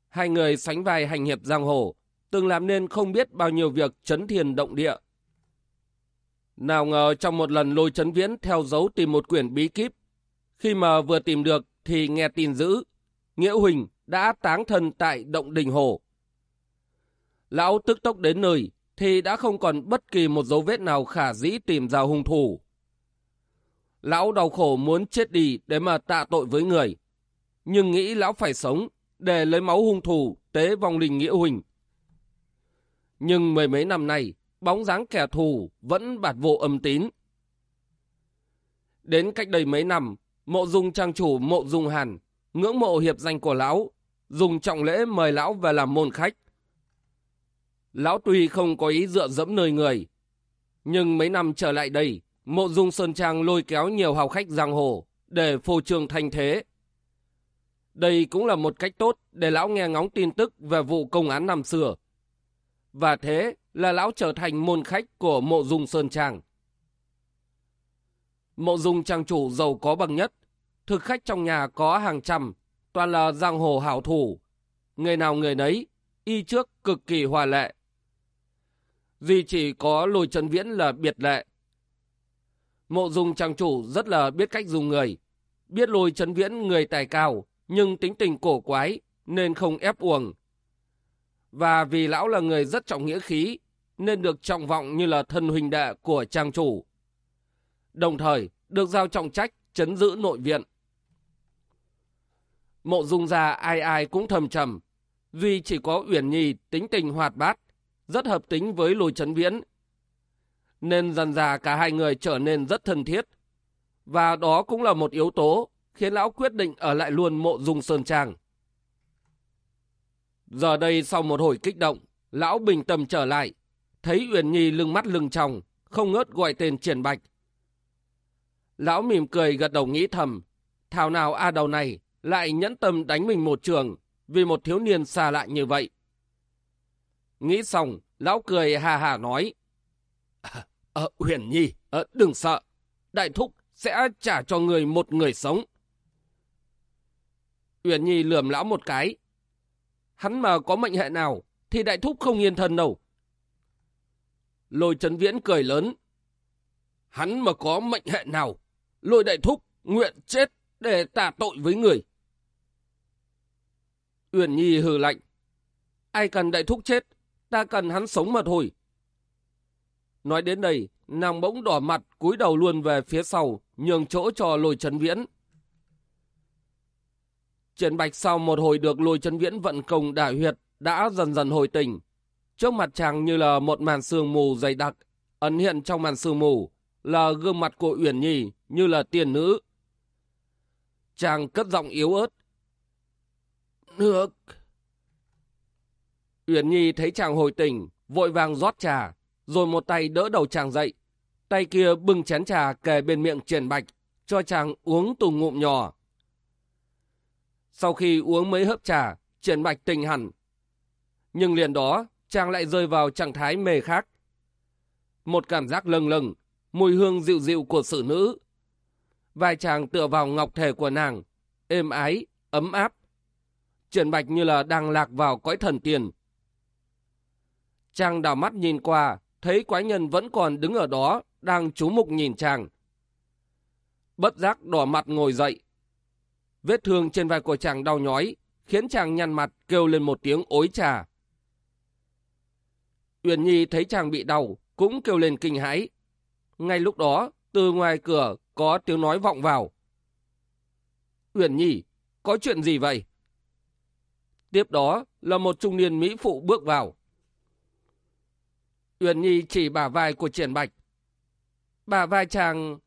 Hai người sánh vai hành hiệp giang hồ, từng làm nên không biết bao nhiêu việc chấn thiền động địa. Nào ngờ trong một lần lôi chấn viễn theo dấu tìm một quyển bí kíp, khi mà vừa tìm được thì nghe tin dữ, Nghĩa Huỳnh đã táng thân tại động đình hồ. Lão tức tốc đến nơi thì đã không còn bất kỳ một dấu vết nào khả dĩ tìm ra hung thủ. Lão đau khổ muốn chết đi để mà tạ tội với người, nhưng nghĩ lão phải sống để lấy máu hung thủ tế vong linh Nghĩa Huỳnh. Nhưng mười mấy năm nay, bóng dáng kẻ thù vẫn bạt vô âm tín. Đến cách đây mấy năm, mộ dung trang chủ mộ dung hàn, ngưỡng mộ hiệp danh của lão, dùng trọng lễ mời lão về làm môn khách. Lão tuy không có ý dựa dẫm nơi người, nhưng mấy năm trở lại đây, mộ dung sơn trang lôi kéo nhiều hào khách giang hồ để phô trương thành thế. Đây cũng là một cách tốt để lão nghe ngóng tin tức về vụ công án năm xưa. Và thế là lão trở thành môn khách của mộ dung sơn trang. Mộ dung trang chủ giàu có bằng nhất, thực khách trong nhà có hàng trăm, toàn là giang hồ hảo thủ. Người nào người nấy, y trước cực kỳ hòa lệ. Duy chỉ có lôi chân viễn là biệt lệ. Mộ dung trang chủ rất là biết cách dùng người, biết lôi chân viễn người tài cao, nhưng tính tình cổ quái, nên không ép uổng. Và vì lão là người rất trọng nghĩa khí, nên được trọng vọng như là thân huynh đệ của trang chủ. Đồng thời, được giao trọng trách chấn giữ nội viện. Mộ dung gia ai ai cũng thầm trầm, duy chỉ có Uyển Nhi tính tình hoạt bát, rất hợp tính với lôi chấn viễn. Nên dần dà cả hai người trở nên rất thân thiết. Và đó cũng là một yếu tố khiến lão quyết định ở lại luôn mộ dung sơn trang. Giờ đây sau một hồi kích động, lão bình tâm trở lại, thấy Uyển Nhi lưng mắt lưng tròng, không ngớt gọi tên triển bạch. Lão mỉm cười gật đầu nghĩ thầm, thảo nào a đầu này lại nhẫn tâm đánh mình một trường vì một thiếu niên xa lạ như vậy. Nghĩ xong, lão cười hà hà nói, Ờ, Huyền Nhi, à, đừng sợ, đại thúc sẽ trả cho người một người sống. Uyển Nhi lườm lão một cái. Hắn mà có mệnh hệ nào thì đại thúc không yên thân đâu. Lôi Trấn Viễn cười lớn. Hắn mà có mệnh hệ nào, lôi đại thúc nguyện chết để tà tội với người. Uyển Nhi hừ lạnh. Ai cần đại thúc chết, ta cần hắn sống mà thôi. Nói đến đây, nàng bỗng đỏ mặt cúi đầu luôn về phía sau, nhường chỗ cho lôi chấn Viễn. Triển Bạch sau một hồi được lôi chấn Viễn vận công đại huyệt đã dần dần hồi tỉnh. Trước mặt chàng như là một màn sương mù dày đặc, ẩn hiện trong màn sương mù là gương mặt của Uyển Nhi như là tiền nữ. Chàng cất giọng yếu ớt. Nước. Uyển Nhi thấy chàng hồi tỉnh, vội vàng rót trà, rồi một tay đỡ đầu chàng dậy. Tay kia bưng chén trà kề bên miệng triển bạch, cho chàng uống tù ngụm nhỏ. Sau khi uống mấy hớp trà, triển bạch tỉnh hẳn. Nhưng liền đó, chàng lại rơi vào trạng thái mề khác. Một cảm giác lâng lâng, mùi hương dịu dịu của sự nữ. Vai chàng tựa vào ngọc thể của nàng, êm ái, ấm áp. Triển bạch như là đang lạc vào cõi thần tiền. Chàng đảo mắt nhìn qua, thấy quái nhân vẫn còn đứng ở đó, đang chú mục nhìn chàng. Bất giác đỏ mặt ngồi dậy. Vết thương trên vai của chàng đau nhói, khiến chàng nhăn mặt kêu lên một tiếng ối trà. Uyển Nhi thấy chàng bị đau, cũng kêu lên kinh hãi. Ngay lúc đó, từ ngoài cửa có tiếng nói vọng vào. Uyển Nhi, có chuyện gì vậy? Tiếp đó là một trung niên Mỹ phụ bước vào. Uyển Nhi chỉ bả vai của Triển Bạch. Bả vai chàng...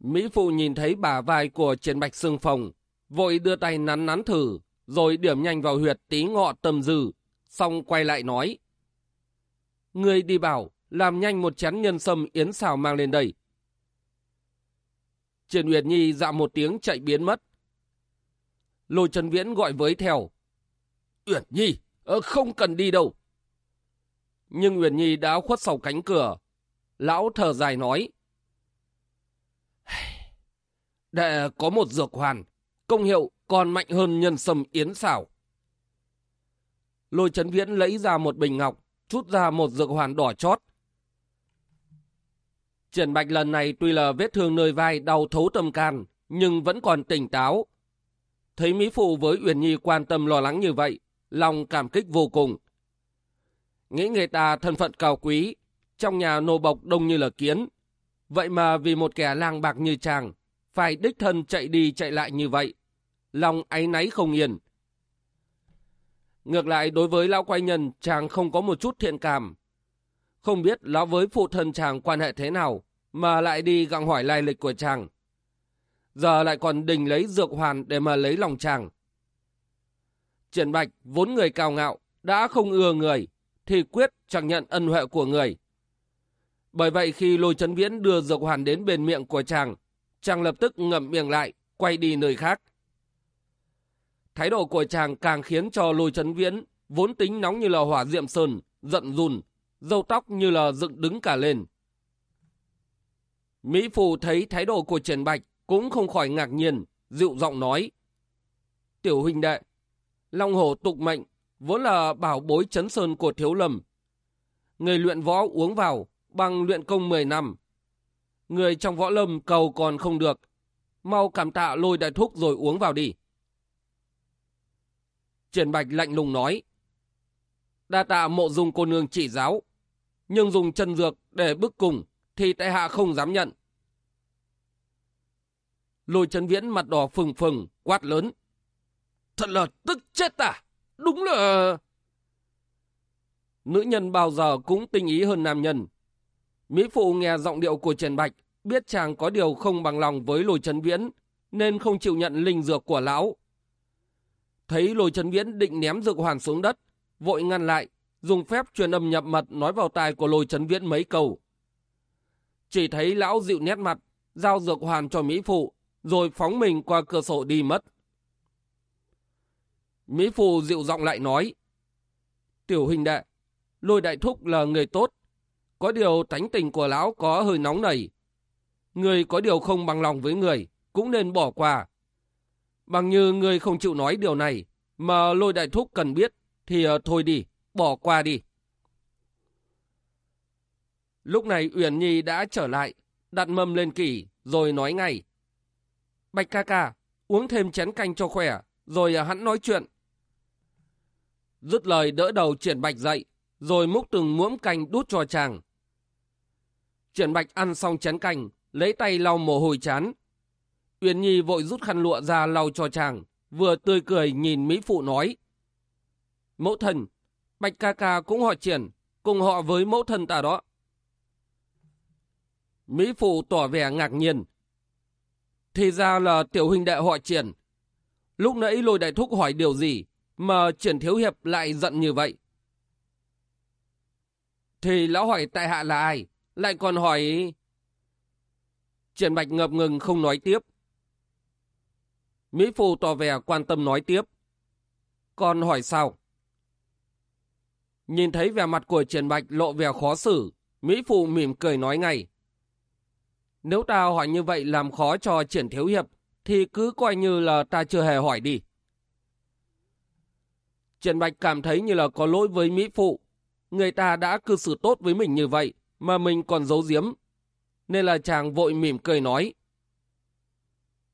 Mỹ phụ nhìn thấy bả vai của Triển Bạch sưng phồng, vội đưa tay nắn nắn thử, rồi điểm nhanh vào huyệt tí ngọ tầm dư, xong quay lại nói. Người đi bảo, làm nhanh một chén nhân sâm yến xào mang lên đây. Triển Uyển Nhi dạ một tiếng chạy biến mất. Lôi Trần Viễn gọi với theo. Uyển Nhi, ờ, không cần đi đâu. Nhưng Uyển Nhi đã khuất sau cánh cửa. Lão thở dài nói. Đệ có một dược hoàn, công hiệu còn mạnh hơn nhân sâm yến xảo. Lôi Trấn Viễn lấy ra một bình ngọc, chút ra một dược hoàn đỏ chót. Triển Bạch lần này tuy là vết thương nơi vai đau thấu tâm can, nhưng vẫn còn tỉnh táo. Thấy Mỹ Phụ với Uyển Nhi quan tâm lo lắng như vậy, lòng cảm kích vô cùng. Nghĩ người ta thân phận cao quý, trong nhà nô bộc đông như là kiến. Vậy mà vì một kẻ lang bạc như chàng, phải đích thân chạy đi chạy lại như vậy. Lòng áy náy không yên. Ngược lại đối với lão quay nhân chàng không có một chút thiện cảm. Không biết lão với phụ thân chàng quan hệ thế nào mà lại đi gặng hỏi lai lịch của chàng. Giờ lại còn đình lấy dược hoàn để mà lấy lòng chàng. Triển Bạch vốn người cao ngạo đã không ưa người thì quyết chẳng nhận ân huệ của người. Bởi vậy khi lôi chấn viễn đưa dược hoàn đến bên miệng của chàng, chàng lập tức ngậm miệng lại, quay đi nơi khác. Thái độ của chàng càng khiến cho lôi chấn viễn, vốn tính nóng như là hỏa diệm sơn, giận run, dâu tóc như là dựng đứng cả lên. Mỹ Phụ thấy thái độ của Trần Bạch cũng không khỏi ngạc nhiên, dịu giọng nói. Tiểu huynh đệ, Long Hổ tục mệnh, vốn là bảo bối chấn sơn của Thiếu Lâm. Người luyện võ uống vào, bằng luyện công 10 năm. Người trong võ lâm cầu còn không được, mau cảm tạ lôi đại thúc rồi uống vào đi. Triển Bạch lạnh lùng nói. Đa tạ mộ dung cô nương chỉ giáo, nhưng dùng chân dược để bức cùng thì tại hạ không dám nhận. Lôi chân viễn mặt đỏ phừng phừng, quát lớn. Thật là tức chết à! Đúng là... Nữ nhân bao giờ cũng tinh ý hơn nam nhân. Mỹ Phụ nghe giọng điệu của Trần Bạch, biết chàng có điều không bằng lòng với lôi chân viễn, nên không chịu nhận linh dược của lão. Thấy lôi chân viễn định ném dược hoàn xuống đất, vội ngăn lại, dùng phép truyền âm nhập mật nói vào tai của lôi chân viễn mấy câu. Chỉ thấy lão dịu nét mặt, giao dược hoàn cho Mỹ Phụ, rồi phóng mình qua cửa sổ đi mất. Mỹ Phù dịu giọng lại nói, Tiểu hình đệ, lôi đại thúc là người tốt, có điều tánh tình của lão có hơi nóng nảy. Người có điều không bằng lòng với người, cũng nên bỏ qua. Bằng như người không chịu nói điều này, mà lôi đại thúc cần biết, thì ờ, thôi đi, bỏ qua đi. Lúc này Uyển Nhi đã trở lại, đặt mâm lên kỷ, rồi nói ngay. Bạch ca ca, uống thêm chén canh cho khỏe, rồi ờ, hắn nói chuyện. Dứt lời đỡ đầu triển bạch dậy, rồi múc từng muỗng canh đút cho chàng. Triển bạch ăn xong chén canh, lấy tay lau mồ hôi chán. Uyển Nhi vội rút khăn lụa ra lau cho chàng, vừa tươi cười nhìn Mỹ Phụ nói. Mẫu thần, Bạch ca ca cũng họ triển, cùng họ với mẫu thần ta đó. Mỹ Phụ tỏ vẻ ngạc nhiên. Thì ra là tiểu huynh đệ họ triển. Lúc nãy lôi đại thúc hỏi điều gì, mà triển thiếu hiệp lại giận như vậy. Thì lão hỏi tại hạ là ai, lại còn hỏi... Triển Bạch ngập ngừng không nói tiếp. Mỹ Phụ tỏ vẻ quan tâm nói tiếp. Còn hỏi sao? Nhìn thấy vẻ mặt của Triển Bạch lộ vẻ khó xử, Mỹ Phụ mỉm cười nói ngay. Nếu ta hỏi như vậy làm khó cho Triển Thiếu Hiệp, thì cứ coi như là ta chưa hề hỏi đi. Triển Bạch cảm thấy như là có lỗi với Mỹ Phụ. Người ta đã cư xử tốt với mình như vậy, mà mình còn giấu giếm. Nên là chàng vội mỉm cười nói.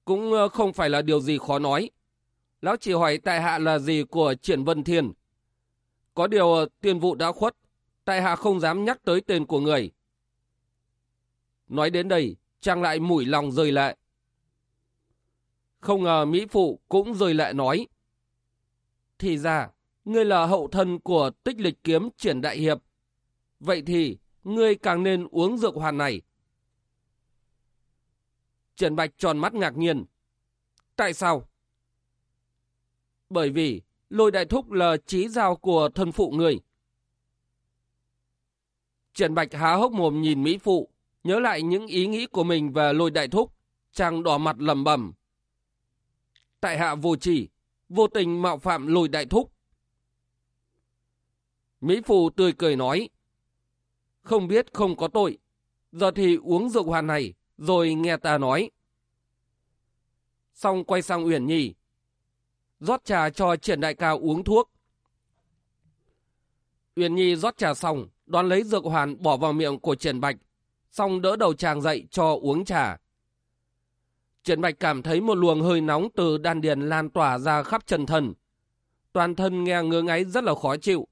Cũng ờ, không phải là điều gì khó nói. Lão chỉ hỏi tại hạ là gì của Triển Vân Thiên. Có điều ờ, tiền vụ đã khuất, tại hạ không dám nhắc tới tên của người. Nói đến đây, chàng lại mũi lòng rơi lệ. Không ngờ Mỹ Phụ cũng rơi lệ nói. Thì ra, ngươi là hậu thân của tích lịch kiếm triển đại hiệp. Vậy thì, ngươi càng nên uống dược hoàn này. Triển Bạch tròn mắt ngạc nhiên. Tại sao? Bởi vì lôi đại thúc là trí giao của thân phụ người. triển Bạch há hốc mồm nhìn Mỹ Phụ, nhớ lại những ý nghĩ của mình về lôi đại thúc, chàng đỏ mặt lầm bẩm. Tại hạ vô chỉ, vô tình mạo phạm lôi đại thúc. Mỹ Phụ tươi cười nói, không biết không có tội, giờ thì uống rượu hoàn này, rồi nghe ta nói. Xong quay sang Uyển Nhi, rót trà cho triển đại ca uống thuốc. Uyển Nhi rót trà xong, đoán lấy dược hoàn bỏ vào miệng của triển bạch, xong đỡ đầu chàng dậy cho uống trà. Triển bạch cảm thấy một luồng hơi nóng từ đan điền lan tỏa ra khắp chân thân. Toàn thân nghe ngứa ngáy rất là khó chịu.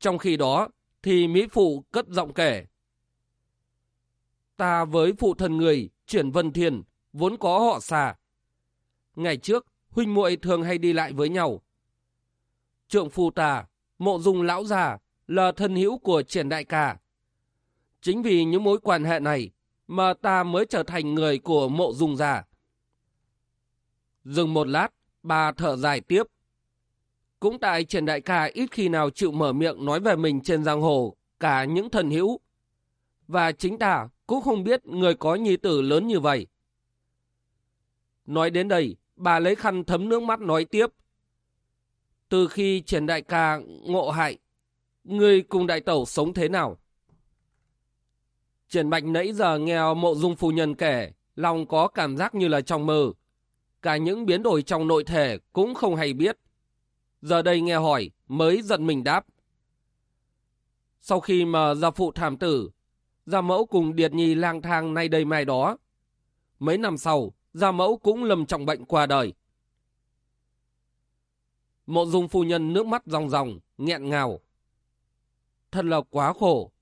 Trong khi đó, thì Mỹ Phụ cất giọng kể. Ta với phụ thần người, chuyển Vân thiền vốn có họ xa. Ngày trước, huynh muội thường hay đi lại với nhau. Trượng phu ta, mộ dung lão già, là thân hữu của triển đại ca. Chính vì những mối quan hệ này mà ta mới trở thành người của mộ dung già. Dừng một lát, bà thở dài tiếp. Cũng tại triển đại ca ít khi nào chịu mở miệng nói về mình trên giang hồ, cả những thần hữu. Và chính ta cũng không biết người có nhi tử lớn như vậy. Nói đến đây, bà lấy khăn thấm nước mắt nói tiếp. Từ khi triển đại ca ngộ hại, người cùng đại tẩu sống thế nào? Triển Bạch nãy giờ nghe mộ dung phu nhân kể, lòng có cảm giác như là trong mơ. Cả những biến đổi trong nội thể cũng không hay biết. Giờ đây nghe hỏi, mới giận mình đáp. Sau khi mà gia phụ thảm tử, gia mẫu cùng Điệt Nhi lang thang nay đây mai đó. Mấy năm sau, gia mẫu cũng lầm trọng bệnh qua đời. Mộ dung phu nhân nước mắt ròng ròng, nghẹn ngào. Thật là quá khổ.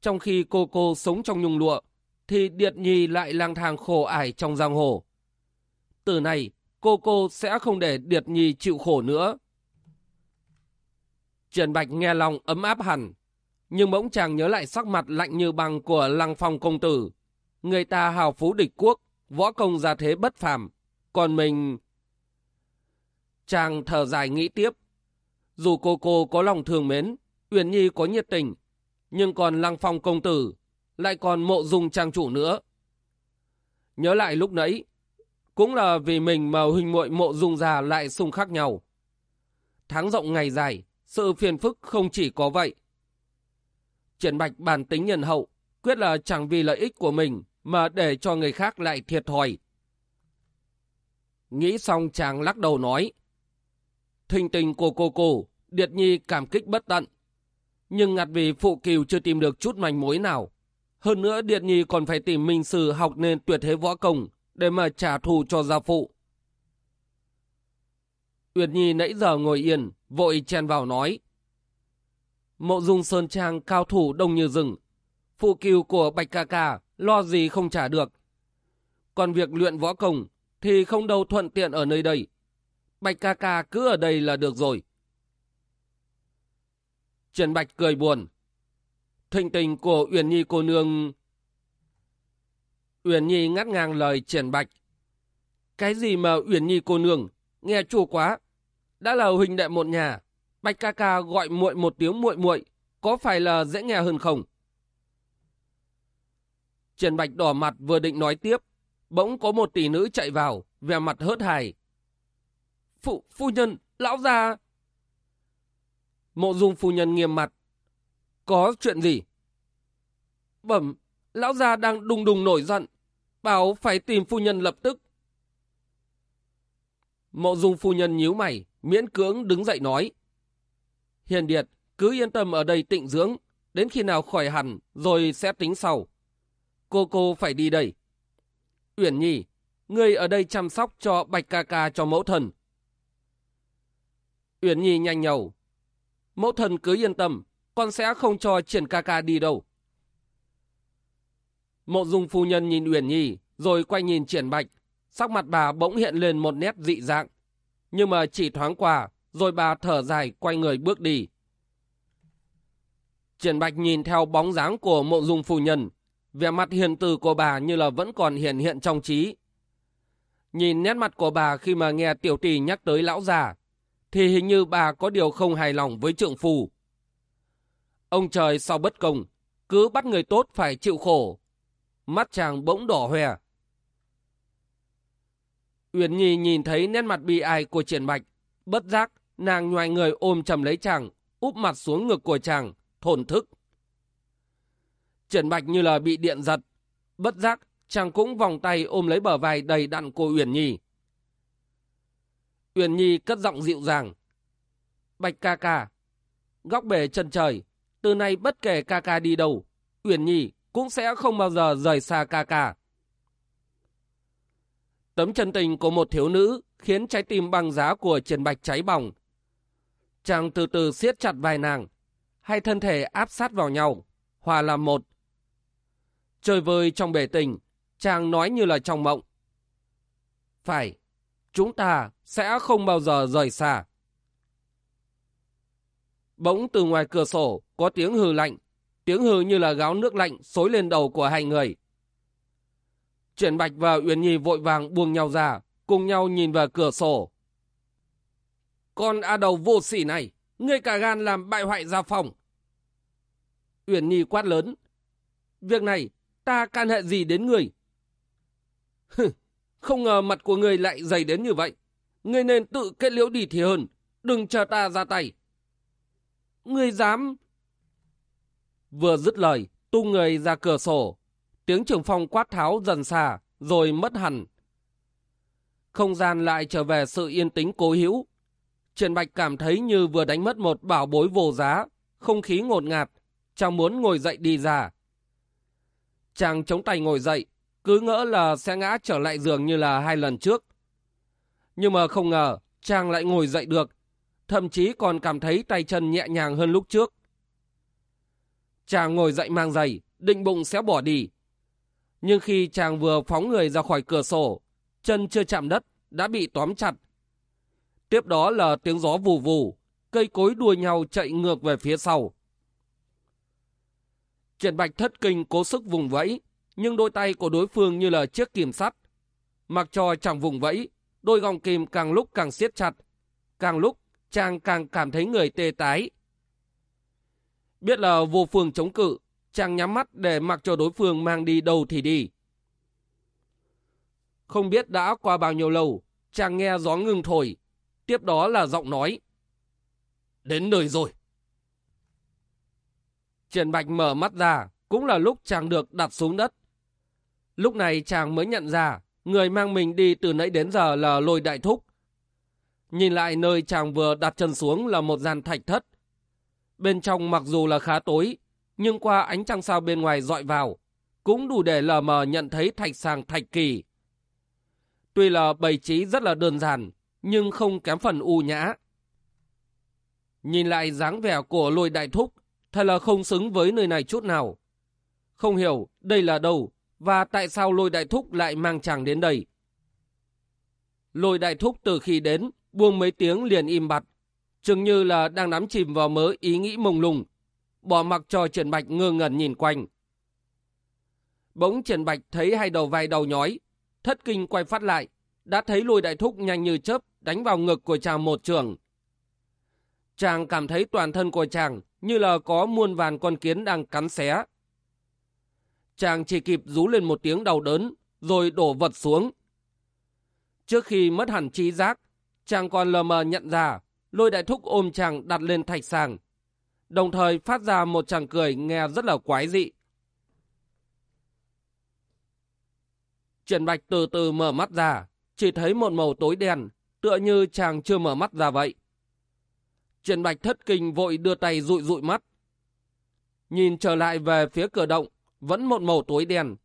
Trong khi cô cô sống trong nhung lụa, thì Điệt Nhi lại lang thang khổ ải trong giang hồ. Từ này, cô cô sẽ không để Điệt Nhi chịu khổ nữa. Trần Bạch nghe lòng ấm áp hẳn, nhưng bỗng chàng nhớ lại sắc mặt lạnh như băng của lăng phong công tử. Người ta hào phú địch quốc, võ công gia thế bất phàm, còn mình... Chàng thở dài nghĩ tiếp. Dù cô cô có lòng thương mến, Uyển Nhi có nhiệt tình, nhưng còn lăng phong công tử, lại còn mộ dung trang chủ nữa. Nhớ lại lúc nãy, cũng là vì mình mà huynh muội mộ dung già lại xung khắc nhau. Tháng rộng ngày dài, sự phiền phức không chỉ có vậy. Triển Bạch bản tính nhân hậu, quyết là chẳng vì lợi ích của mình mà để cho người khác lại thiệt thòi. Nghĩ xong chàng lắc đầu nói. Thình tình của cô cô, Điệt Nhi cảm kích bất tận. Nhưng ngặt vì phụ kiều chưa tìm được chút manh mối nào. Hơn nữa Điệt Nhi còn phải tìm minh sư học nên tuyệt thế võ công để mà trả thù cho gia phụ. Uyển Nhi nãy giờ ngồi yên, vội chen vào nói. Mộ dung Sơn Trang cao thủ đông như rừng. Phụ kiều của Bạch Ca Ca lo gì không trả được. Còn việc luyện võ công thì không đâu thuận tiện ở nơi đây. Bạch Ca Ca cứ ở đây là được rồi. Trần Bạch cười buồn. Thịnh tình của Uyển Nhi cô nương... Uyển Nhi ngắt ngang lời Trần Bạch. Cái gì mà Uyển Nhi cô nương, nghe chua quá. Đã là huynh đệ một nhà, Bạch ca ca gọi muội một tiếng muội muội, có phải là dễ nghe hơn không? Trần Bạch đỏ mặt vừa định nói tiếp, bỗng có một tỷ nữ chạy vào, vẻ mặt hớt hài. Phụ, phu nhân, lão gia Mộ dung phu nhân nghiêm mặt. Có chuyện gì? Bẩm, lão gia đang đùng đùng nổi giận, bảo phải tìm phu nhân lập tức. Mộ dung phu nhân nhíu mày, miễn cưỡng đứng dậy nói. Hiền Điệt, cứ yên tâm ở đây tịnh dưỡng, đến khi nào khỏi hẳn rồi sẽ tính sau. Cô cô phải đi đây. Uyển Nhi, ngươi ở đây chăm sóc cho Bạch ca ca cho mẫu thần. Uyển Nhi nhanh nhầu. Mẫu thần cứ yên tâm, con sẽ không cho triển ca ca đi đâu. Mộ dung phu nhân nhìn Uyển Nhi, rồi quay nhìn triển bạch. Sắc mặt bà bỗng hiện lên một nét dị dạng. Nhưng mà chỉ thoáng qua, rồi bà thở dài quay người bước đi. Triển Bạch nhìn theo bóng dáng của mộ dung phu nhân, vẻ mặt hiền từ của bà như là vẫn còn hiện hiện trong trí. Nhìn nét mặt của bà khi mà nghe tiểu tỷ nhắc tới lão già, thì hình như bà có điều không hài lòng với trượng phù. Ông trời sao bất công, cứ bắt người tốt phải chịu khổ. Mắt chàng bỗng đỏ hoe. Uyển Nhi nhìn thấy nét mặt bi ai của triển bạch, bất giác, nàng nhoài người ôm chầm lấy chàng, úp mặt xuống ngực của chàng, thổn thức. Triển bạch như là bị điện giật, bất giác, chàng cũng vòng tay ôm lấy bờ vai đầy đặn của Uyển Nhi. Uyển Nhi cất giọng dịu dàng. Bạch ca ca, góc bể chân trời, từ nay bất kể ca ca đi đâu, Uyển Nhi cũng sẽ không bao giờ rời xa ca ca. Tấm chân tình của một thiếu nữ khiến trái tim băng giá của Trần Bạch cháy bỏng. Chàng từ từ siết chặt vai nàng, hai thân thể áp sát vào nhau, hòa làm một. Chơi vơi trong bể tình, chàng nói như là trong mộng. Phải, chúng ta sẽ không bao giờ rời xa. Bỗng từ ngoài cửa sổ có tiếng hừ lạnh, tiếng hừ như là gáo nước lạnh xối lên đầu của hai người. Triển Bạch và Uyển Nhi vội vàng buông nhau ra, cùng nhau nhìn vào cửa sổ. Con A đầu vô sỉ này, ngươi cả gan làm bại hoại gia phòng. Uyển Nhi quát lớn. Việc này, ta can hệ gì đến người? không ngờ mặt của người lại dày đến như vậy. Ngươi nên tự kết liễu đi thì hơn, đừng chờ ta ra tay. Ngươi dám... Vừa dứt lời, tung người ra cửa sổ. Tiếng trưởng phong quát tháo dần xa, rồi mất hẳn. Không gian lại trở về sự yên tĩnh cố hữu. Trần Bạch cảm thấy như vừa đánh mất một bảo bối vô giá, không khí ngột ngạt, chàng muốn ngồi dậy đi ra. Chàng chống tay ngồi dậy, cứ ngỡ là sẽ ngã trở lại giường như là hai lần trước. Nhưng mà không ngờ, chàng lại ngồi dậy được, thậm chí còn cảm thấy tay chân nhẹ nhàng hơn lúc trước. Chàng ngồi dậy mang giày, định bụng sẽ bỏ đi. Nhưng khi chàng vừa phóng người ra khỏi cửa sổ, chân chưa chạm đất, đã bị tóm chặt. Tiếp đó là tiếng gió vù vù, cây cối đua nhau chạy ngược về phía sau. Triển Bạch thất kinh cố sức vùng vẫy, nhưng đôi tay của đối phương như là chiếc kìm sắt. Mặc cho chẳng vùng vẫy, đôi gọng kìm càng lúc càng siết chặt. Càng lúc, chàng càng cảm thấy người tê tái. Biết là vô phương chống cự, chàng nhắm mắt để mặc cho đối phương mang đi đâu thì đi. Không biết đã qua bao nhiêu lâu, chàng nghe gió ngừng thổi, tiếp đó là giọng nói. Đến nơi rồi. Triển Bạch mở mắt ra, cũng là lúc chàng được đặt xuống đất. Lúc này chàng mới nhận ra, người mang mình đi từ nãy đến giờ là lôi đại thúc. Nhìn lại nơi chàng vừa đặt chân xuống là một gian thạch thất. Bên trong mặc dù là khá tối, nhưng qua ánh trăng sao bên ngoài dọi vào, cũng đủ để lờ mờ nhận thấy thạch sàng thạch kỳ. Tuy là bày trí rất là đơn giản, nhưng không kém phần u nhã. Nhìn lại dáng vẻ của lôi đại thúc, thật là không xứng với nơi này chút nào. Không hiểu đây là đâu và tại sao lôi đại thúc lại mang chàng đến đây. Lôi đại thúc từ khi đến, buông mấy tiếng liền im bặt, chừng như là đang nắm chìm vào mớ ý nghĩ mông lung, bỏ mặc cho Trần Bạch ngơ ngẩn nhìn quanh. Bỗng Trần Bạch thấy hai đầu vai đầu nhói, thất kinh quay phát lại, đã thấy lôi đại thúc nhanh như chớp đánh vào ngực của chàng một trường. Chàng cảm thấy toàn thân của chàng như là có muôn vàn con kiến đang cắn xé. Chàng chỉ kịp rú lên một tiếng đau đớn, rồi đổ vật xuống. Trước khi mất hẳn trí giác, chàng còn lờ mờ nhận ra lôi đại thúc ôm chàng đặt lên thạch sàng, đồng thời phát ra một chàng cười nghe rất là quái dị. Triển Bạch từ từ mở mắt ra, chỉ thấy một màu tối đen, tựa như chàng chưa mở mắt ra vậy. Triển Bạch thất kinh vội đưa tay rụi rụi mắt. Nhìn trở lại về phía cửa động, vẫn một màu tối đen.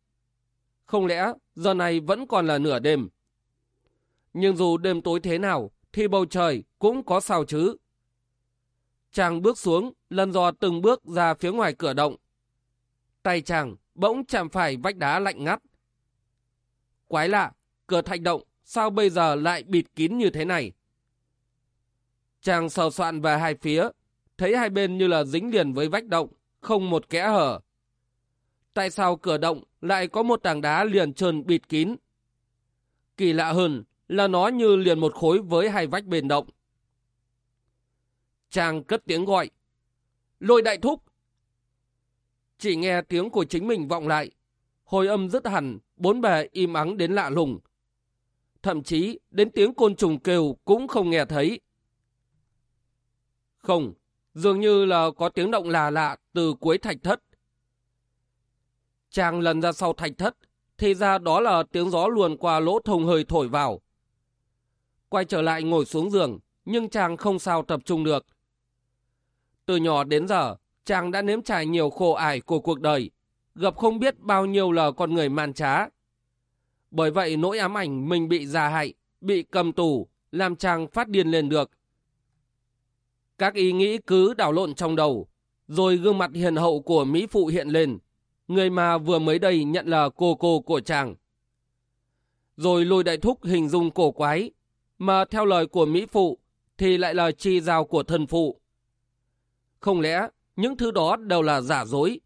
Không lẽ giờ này vẫn còn là nửa đêm? Nhưng dù đêm tối thế nào, thì bầu trời cũng có sao chứ. Chàng bước xuống, lần dò từng bước ra phía ngoài cửa động. Tay chàng bỗng chạm phải vách đá lạnh ngắt. Quái lạ, cửa thạch động sao bây giờ lại bịt kín như thế này? Chàng sờ soạn về hai phía, thấy hai bên như là dính liền với vách động, không một kẽ hở. Tại sao cửa động lại có một tảng đá liền trơn bịt kín? Kỳ lạ hơn là nó như liền một khối với hai vách bền động. Chàng cất tiếng gọi. Lôi đại thúc! Chỉ nghe tiếng của chính mình vọng lại. Hồi âm dứt hẳn, bốn bề im ắng đến lạ lùng. Thậm chí đến tiếng côn trùng kêu cũng không nghe thấy. Không, dường như là có tiếng động lạ lạ từ cuối thạch thất. Chàng lần ra sau thạch thất, thì ra đó là tiếng gió luồn qua lỗ thông hơi thổi vào. Quay trở lại ngồi xuống giường, nhưng chàng không sao tập trung được. Từ nhỏ đến giờ, chàng đã nếm trải nhiều khổ ải của cuộc đời, gặp không biết bao nhiêu là con người man trá. Bởi vậy nỗi ám ảnh mình bị già hại, bị cầm tù, làm chàng phát điên lên được. Các ý nghĩ cứ đảo lộn trong đầu, rồi gương mặt hiền hậu của Mỹ Phụ hiện lên, người mà vừa mới đây nhận là cô cô của chàng. Rồi lùi đại thúc hình dung cổ quái, mà theo lời của Mỹ Phụ thì lại là chi giao của thân phụ. Không lẽ những thứ đó đều là giả dối?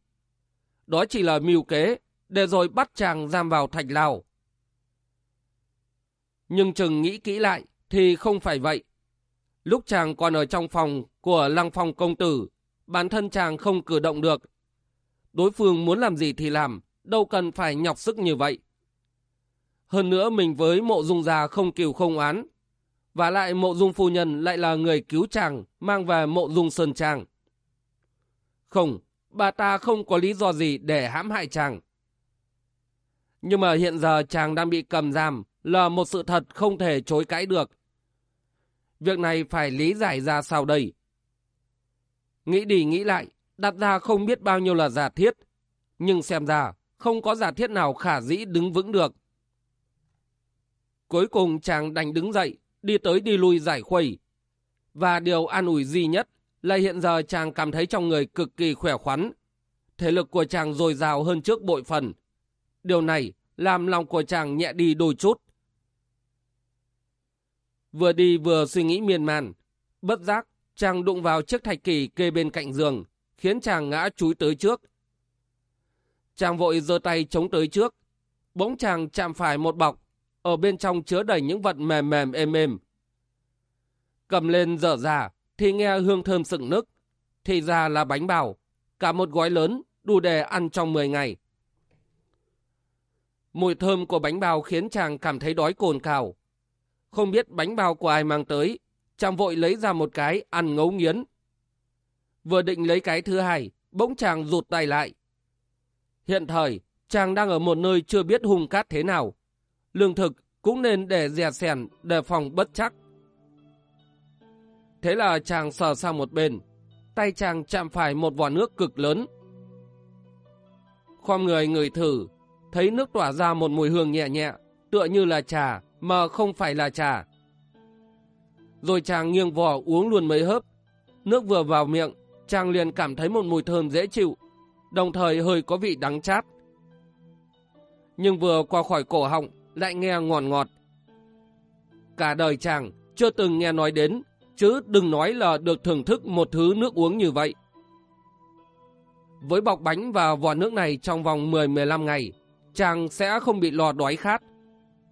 Đó chỉ là mưu kế để rồi bắt chàng giam vào thạch lao. Nhưng chừng nghĩ kỹ lại thì không phải vậy. Lúc chàng còn ở trong phòng của lăng phong công tử, bản thân chàng không cử động được. Đối phương muốn làm gì thì làm, đâu cần phải nhọc sức như vậy. Hơn nữa mình với mộ dung già không kiều không oán. Và lại mộ dung phu nhân lại là người cứu chàng, mang về mộ dung sơn chàng. Không, bà ta không có lý do gì để hãm hại chàng. Nhưng mà hiện giờ chàng đang bị cầm giam là một sự thật không thể chối cãi được. Việc này phải lý giải ra sao đây? Nghĩ đi nghĩ lại, đặt ra không biết bao nhiêu là giả thiết. Nhưng xem ra, không có giả thiết nào khả dĩ đứng vững được. Cuối cùng chàng đành đứng dậy, đi tới đi lui giải khuây. Và điều an ủi duy nhất là hiện giờ chàng cảm thấy trong người cực kỳ khỏe khoắn. Thể lực của chàng dồi dào hơn trước bội phần. Điều này làm lòng của chàng nhẹ đi đôi chút. Vừa đi vừa suy nghĩ miên man. Bất giác, chàng đụng vào chiếc thạch kỳ kê bên cạnh giường, khiến chàng ngã chúi tới trước. Chàng vội giơ tay chống tới trước. Bỗng chàng chạm phải một bọc, ở bên trong chứa đầy những vật mềm mềm êm êm. Cầm lên dở ra, thì nghe hương thơm sừng nức. Thì ra là bánh bào, cả một gói lớn, đủ để ăn trong 10 ngày. Mùi thơm của bánh bao khiến chàng cảm thấy đói cồn cào. Không biết bánh bao của ai mang tới, chàng vội lấy ra một cái ăn ngấu nghiến. Vừa định lấy cái thứ hai, bỗng chàng rụt tay lại. Hiện thời, chàng đang ở một nơi chưa biết hung cát thế nào. Lương thực cũng nên để dè sèn, đề phòng bất chắc. Thế là chàng sờ sang một bên, tay chàng chạm phải một vò nước cực lớn. Khoam người người thử, thấy nước tỏa ra một mùi hương nhẹ nhẹ, tựa như là trà, mà không phải là trà. Rồi chàng nghiêng vò uống luôn mấy hớp. Nước vừa vào miệng, chàng liền cảm thấy một mùi thơm dễ chịu, đồng thời hơi có vị đắng chát. Nhưng vừa qua khỏi cổ họng, lại nghe ngọt ngọt. Cả đời chàng chưa từng nghe nói đến chứ đừng nói là được thưởng thức một thứ nước uống như vậy. Với bọc bánh và vò nước này trong vòng 10-15 ngày, chàng sẽ không bị lo đói khát.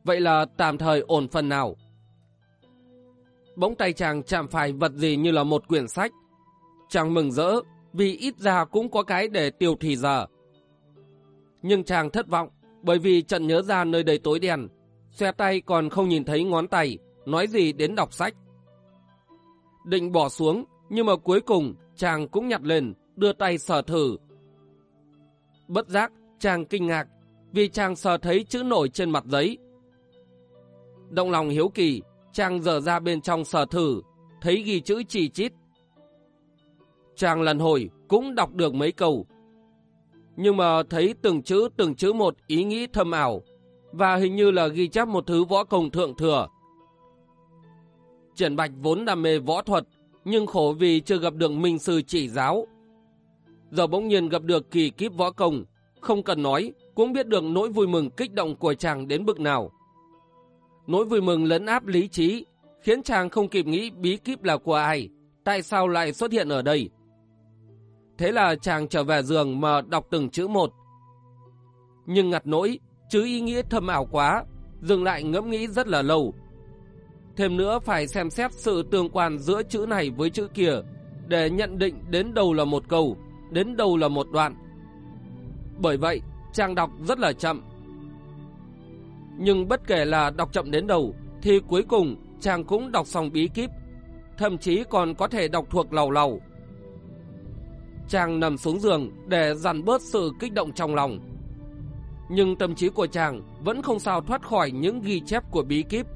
Vậy là tạm thời ổn phần nào. Bỗng tay chàng chạm phải vật gì như là một quyển sách. Chàng mừng rỡ vì ít ra cũng có cái để tiêu thì giờ. Nhưng chàng thất vọng bởi vì trận nhớ ra nơi đầy tối đen, xe tay còn không nhìn thấy ngón tay, nói gì đến đọc sách định bỏ xuống, nhưng mà cuối cùng chàng cũng nhặt lên, đưa tay sờ thử. Bất giác, chàng kinh ngạc, vì chàng sờ thấy chữ nổi trên mặt giấy. Động lòng hiếu kỳ, chàng dở ra bên trong sờ thử, thấy ghi chữ chỉ chít. Chàng lần hồi cũng đọc được mấy câu. Nhưng mà thấy từng chữ từng chữ một ý nghĩ thâm ảo, và hình như là ghi chép một thứ võ công thượng thừa, Triển Bạch vốn đam mê võ thuật, nhưng khổ vì chưa gặp được minh sư chỉ giáo. Giờ bỗng nhiên gặp được kỳ kíp võ công, không cần nói, cũng biết được nỗi vui mừng kích động của chàng đến bực nào. Nỗi vui mừng lấn áp lý trí, khiến chàng không kịp nghĩ bí kíp là của ai, tại sao lại xuất hiện ở đây. Thế là chàng trở về giường mà đọc từng chữ một. Nhưng ngặt nỗi, chứ ý nghĩa thâm ảo quá, dừng lại ngẫm nghĩ rất là lâu. Thêm nữa phải xem xét sự tương quan giữa chữ này với chữ kia để nhận định đến đâu là một câu, đến đâu là một đoạn. Bởi vậy, chàng đọc rất là chậm. Nhưng bất kể là đọc chậm đến đâu, thì cuối cùng chàng cũng đọc xong bí kíp, thậm chí còn có thể đọc thuộc lầu lầu. Chàng nằm xuống giường để dằn bớt sự kích động trong lòng. Nhưng tâm trí của chàng vẫn không sao thoát khỏi những ghi chép của bí kíp.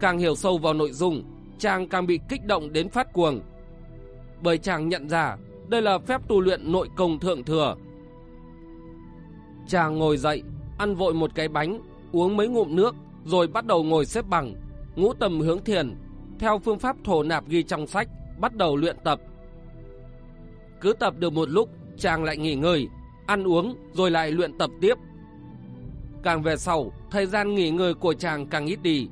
Càng hiểu sâu vào nội dung, chàng càng bị kích động đến phát cuồng. Bởi chàng nhận ra đây là phép tu luyện nội công thượng thừa. Chàng ngồi dậy, ăn vội một cái bánh, uống mấy ngụm nước, rồi bắt đầu ngồi xếp bằng, ngũ tầm hướng thiền, theo phương pháp thổ nạp ghi trong sách, bắt đầu luyện tập. Cứ tập được một lúc, chàng lại nghỉ ngơi, ăn uống rồi lại luyện tập tiếp. Càng về sau, thời gian nghỉ ngơi của chàng càng ít đi.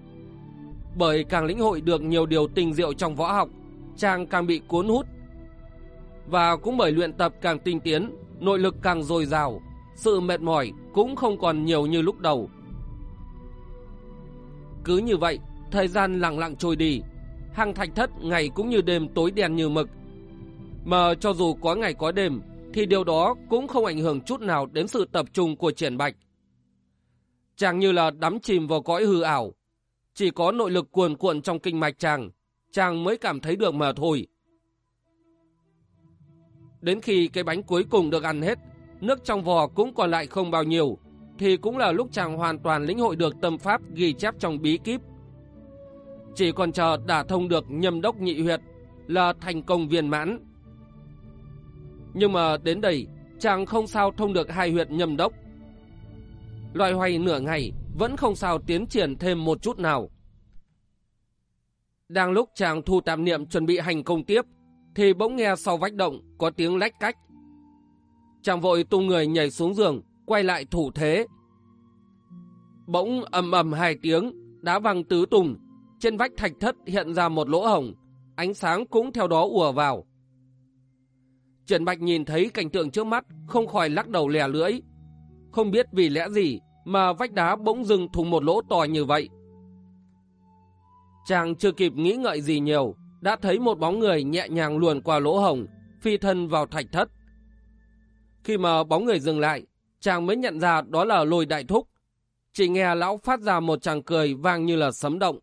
Bởi càng lĩnh hội được nhiều điều tình diệu trong võ học, chàng càng bị cuốn hút. Và cũng bởi luyện tập càng tinh tiến, nội lực càng dồi dào, sự mệt mỏi cũng không còn nhiều như lúc đầu. Cứ như vậy, thời gian lặng lặng trôi đi, hàng thạch thất ngày cũng như đêm tối đen như mực. Mà cho dù có ngày có đêm, thì điều đó cũng không ảnh hưởng chút nào đến sự tập trung của triển bạch. Chàng như là đắm chìm vào cõi hư ảo. Chỉ có nội lực cuồn cuộn trong kinh mạch chàng, chàng mới cảm thấy được mà thôi. Đến khi cái bánh cuối cùng được ăn hết, nước trong vò cũng còn lại không bao nhiêu, thì cũng là lúc chàng hoàn toàn lĩnh hội được tâm pháp ghi chép trong bí kíp. Chỉ còn chờ đả thông được nhâm đốc nhị huyệt là thành công viên mãn. Nhưng mà đến đây, chàng không sao thông được hai huyệt nhâm đốc. Loại hoay nửa ngày, vẫn không sao tiến triển thêm một chút nào. Đang lúc chàng thu tạm niệm chuẩn bị hành công tiếp, thì bỗng nghe sau vách động có tiếng lách cách. Chàng vội tung người nhảy xuống giường, quay lại thủ thế. Bỗng ầm ầm hai tiếng, đá văng tứ tùng, trên vách thạch thất hiện ra một lỗ hồng, ánh sáng cũng theo đó ùa vào. Trần Bạch nhìn thấy cảnh tượng trước mắt, không khỏi lắc đầu lè lưỡi. Không biết vì lẽ gì mà vách đá bỗng dưng thùng một lỗ to như vậy. Chàng chưa kịp nghĩ ngợi gì nhiều, đã thấy một bóng người nhẹ nhàng luồn qua lỗ hồng, phi thân vào thạch thất. Khi mà bóng người dừng lại, chàng mới nhận ra đó là lôi đại thúc. Chỉ nghe lão phát ra một tràng cười vang như là sấm động.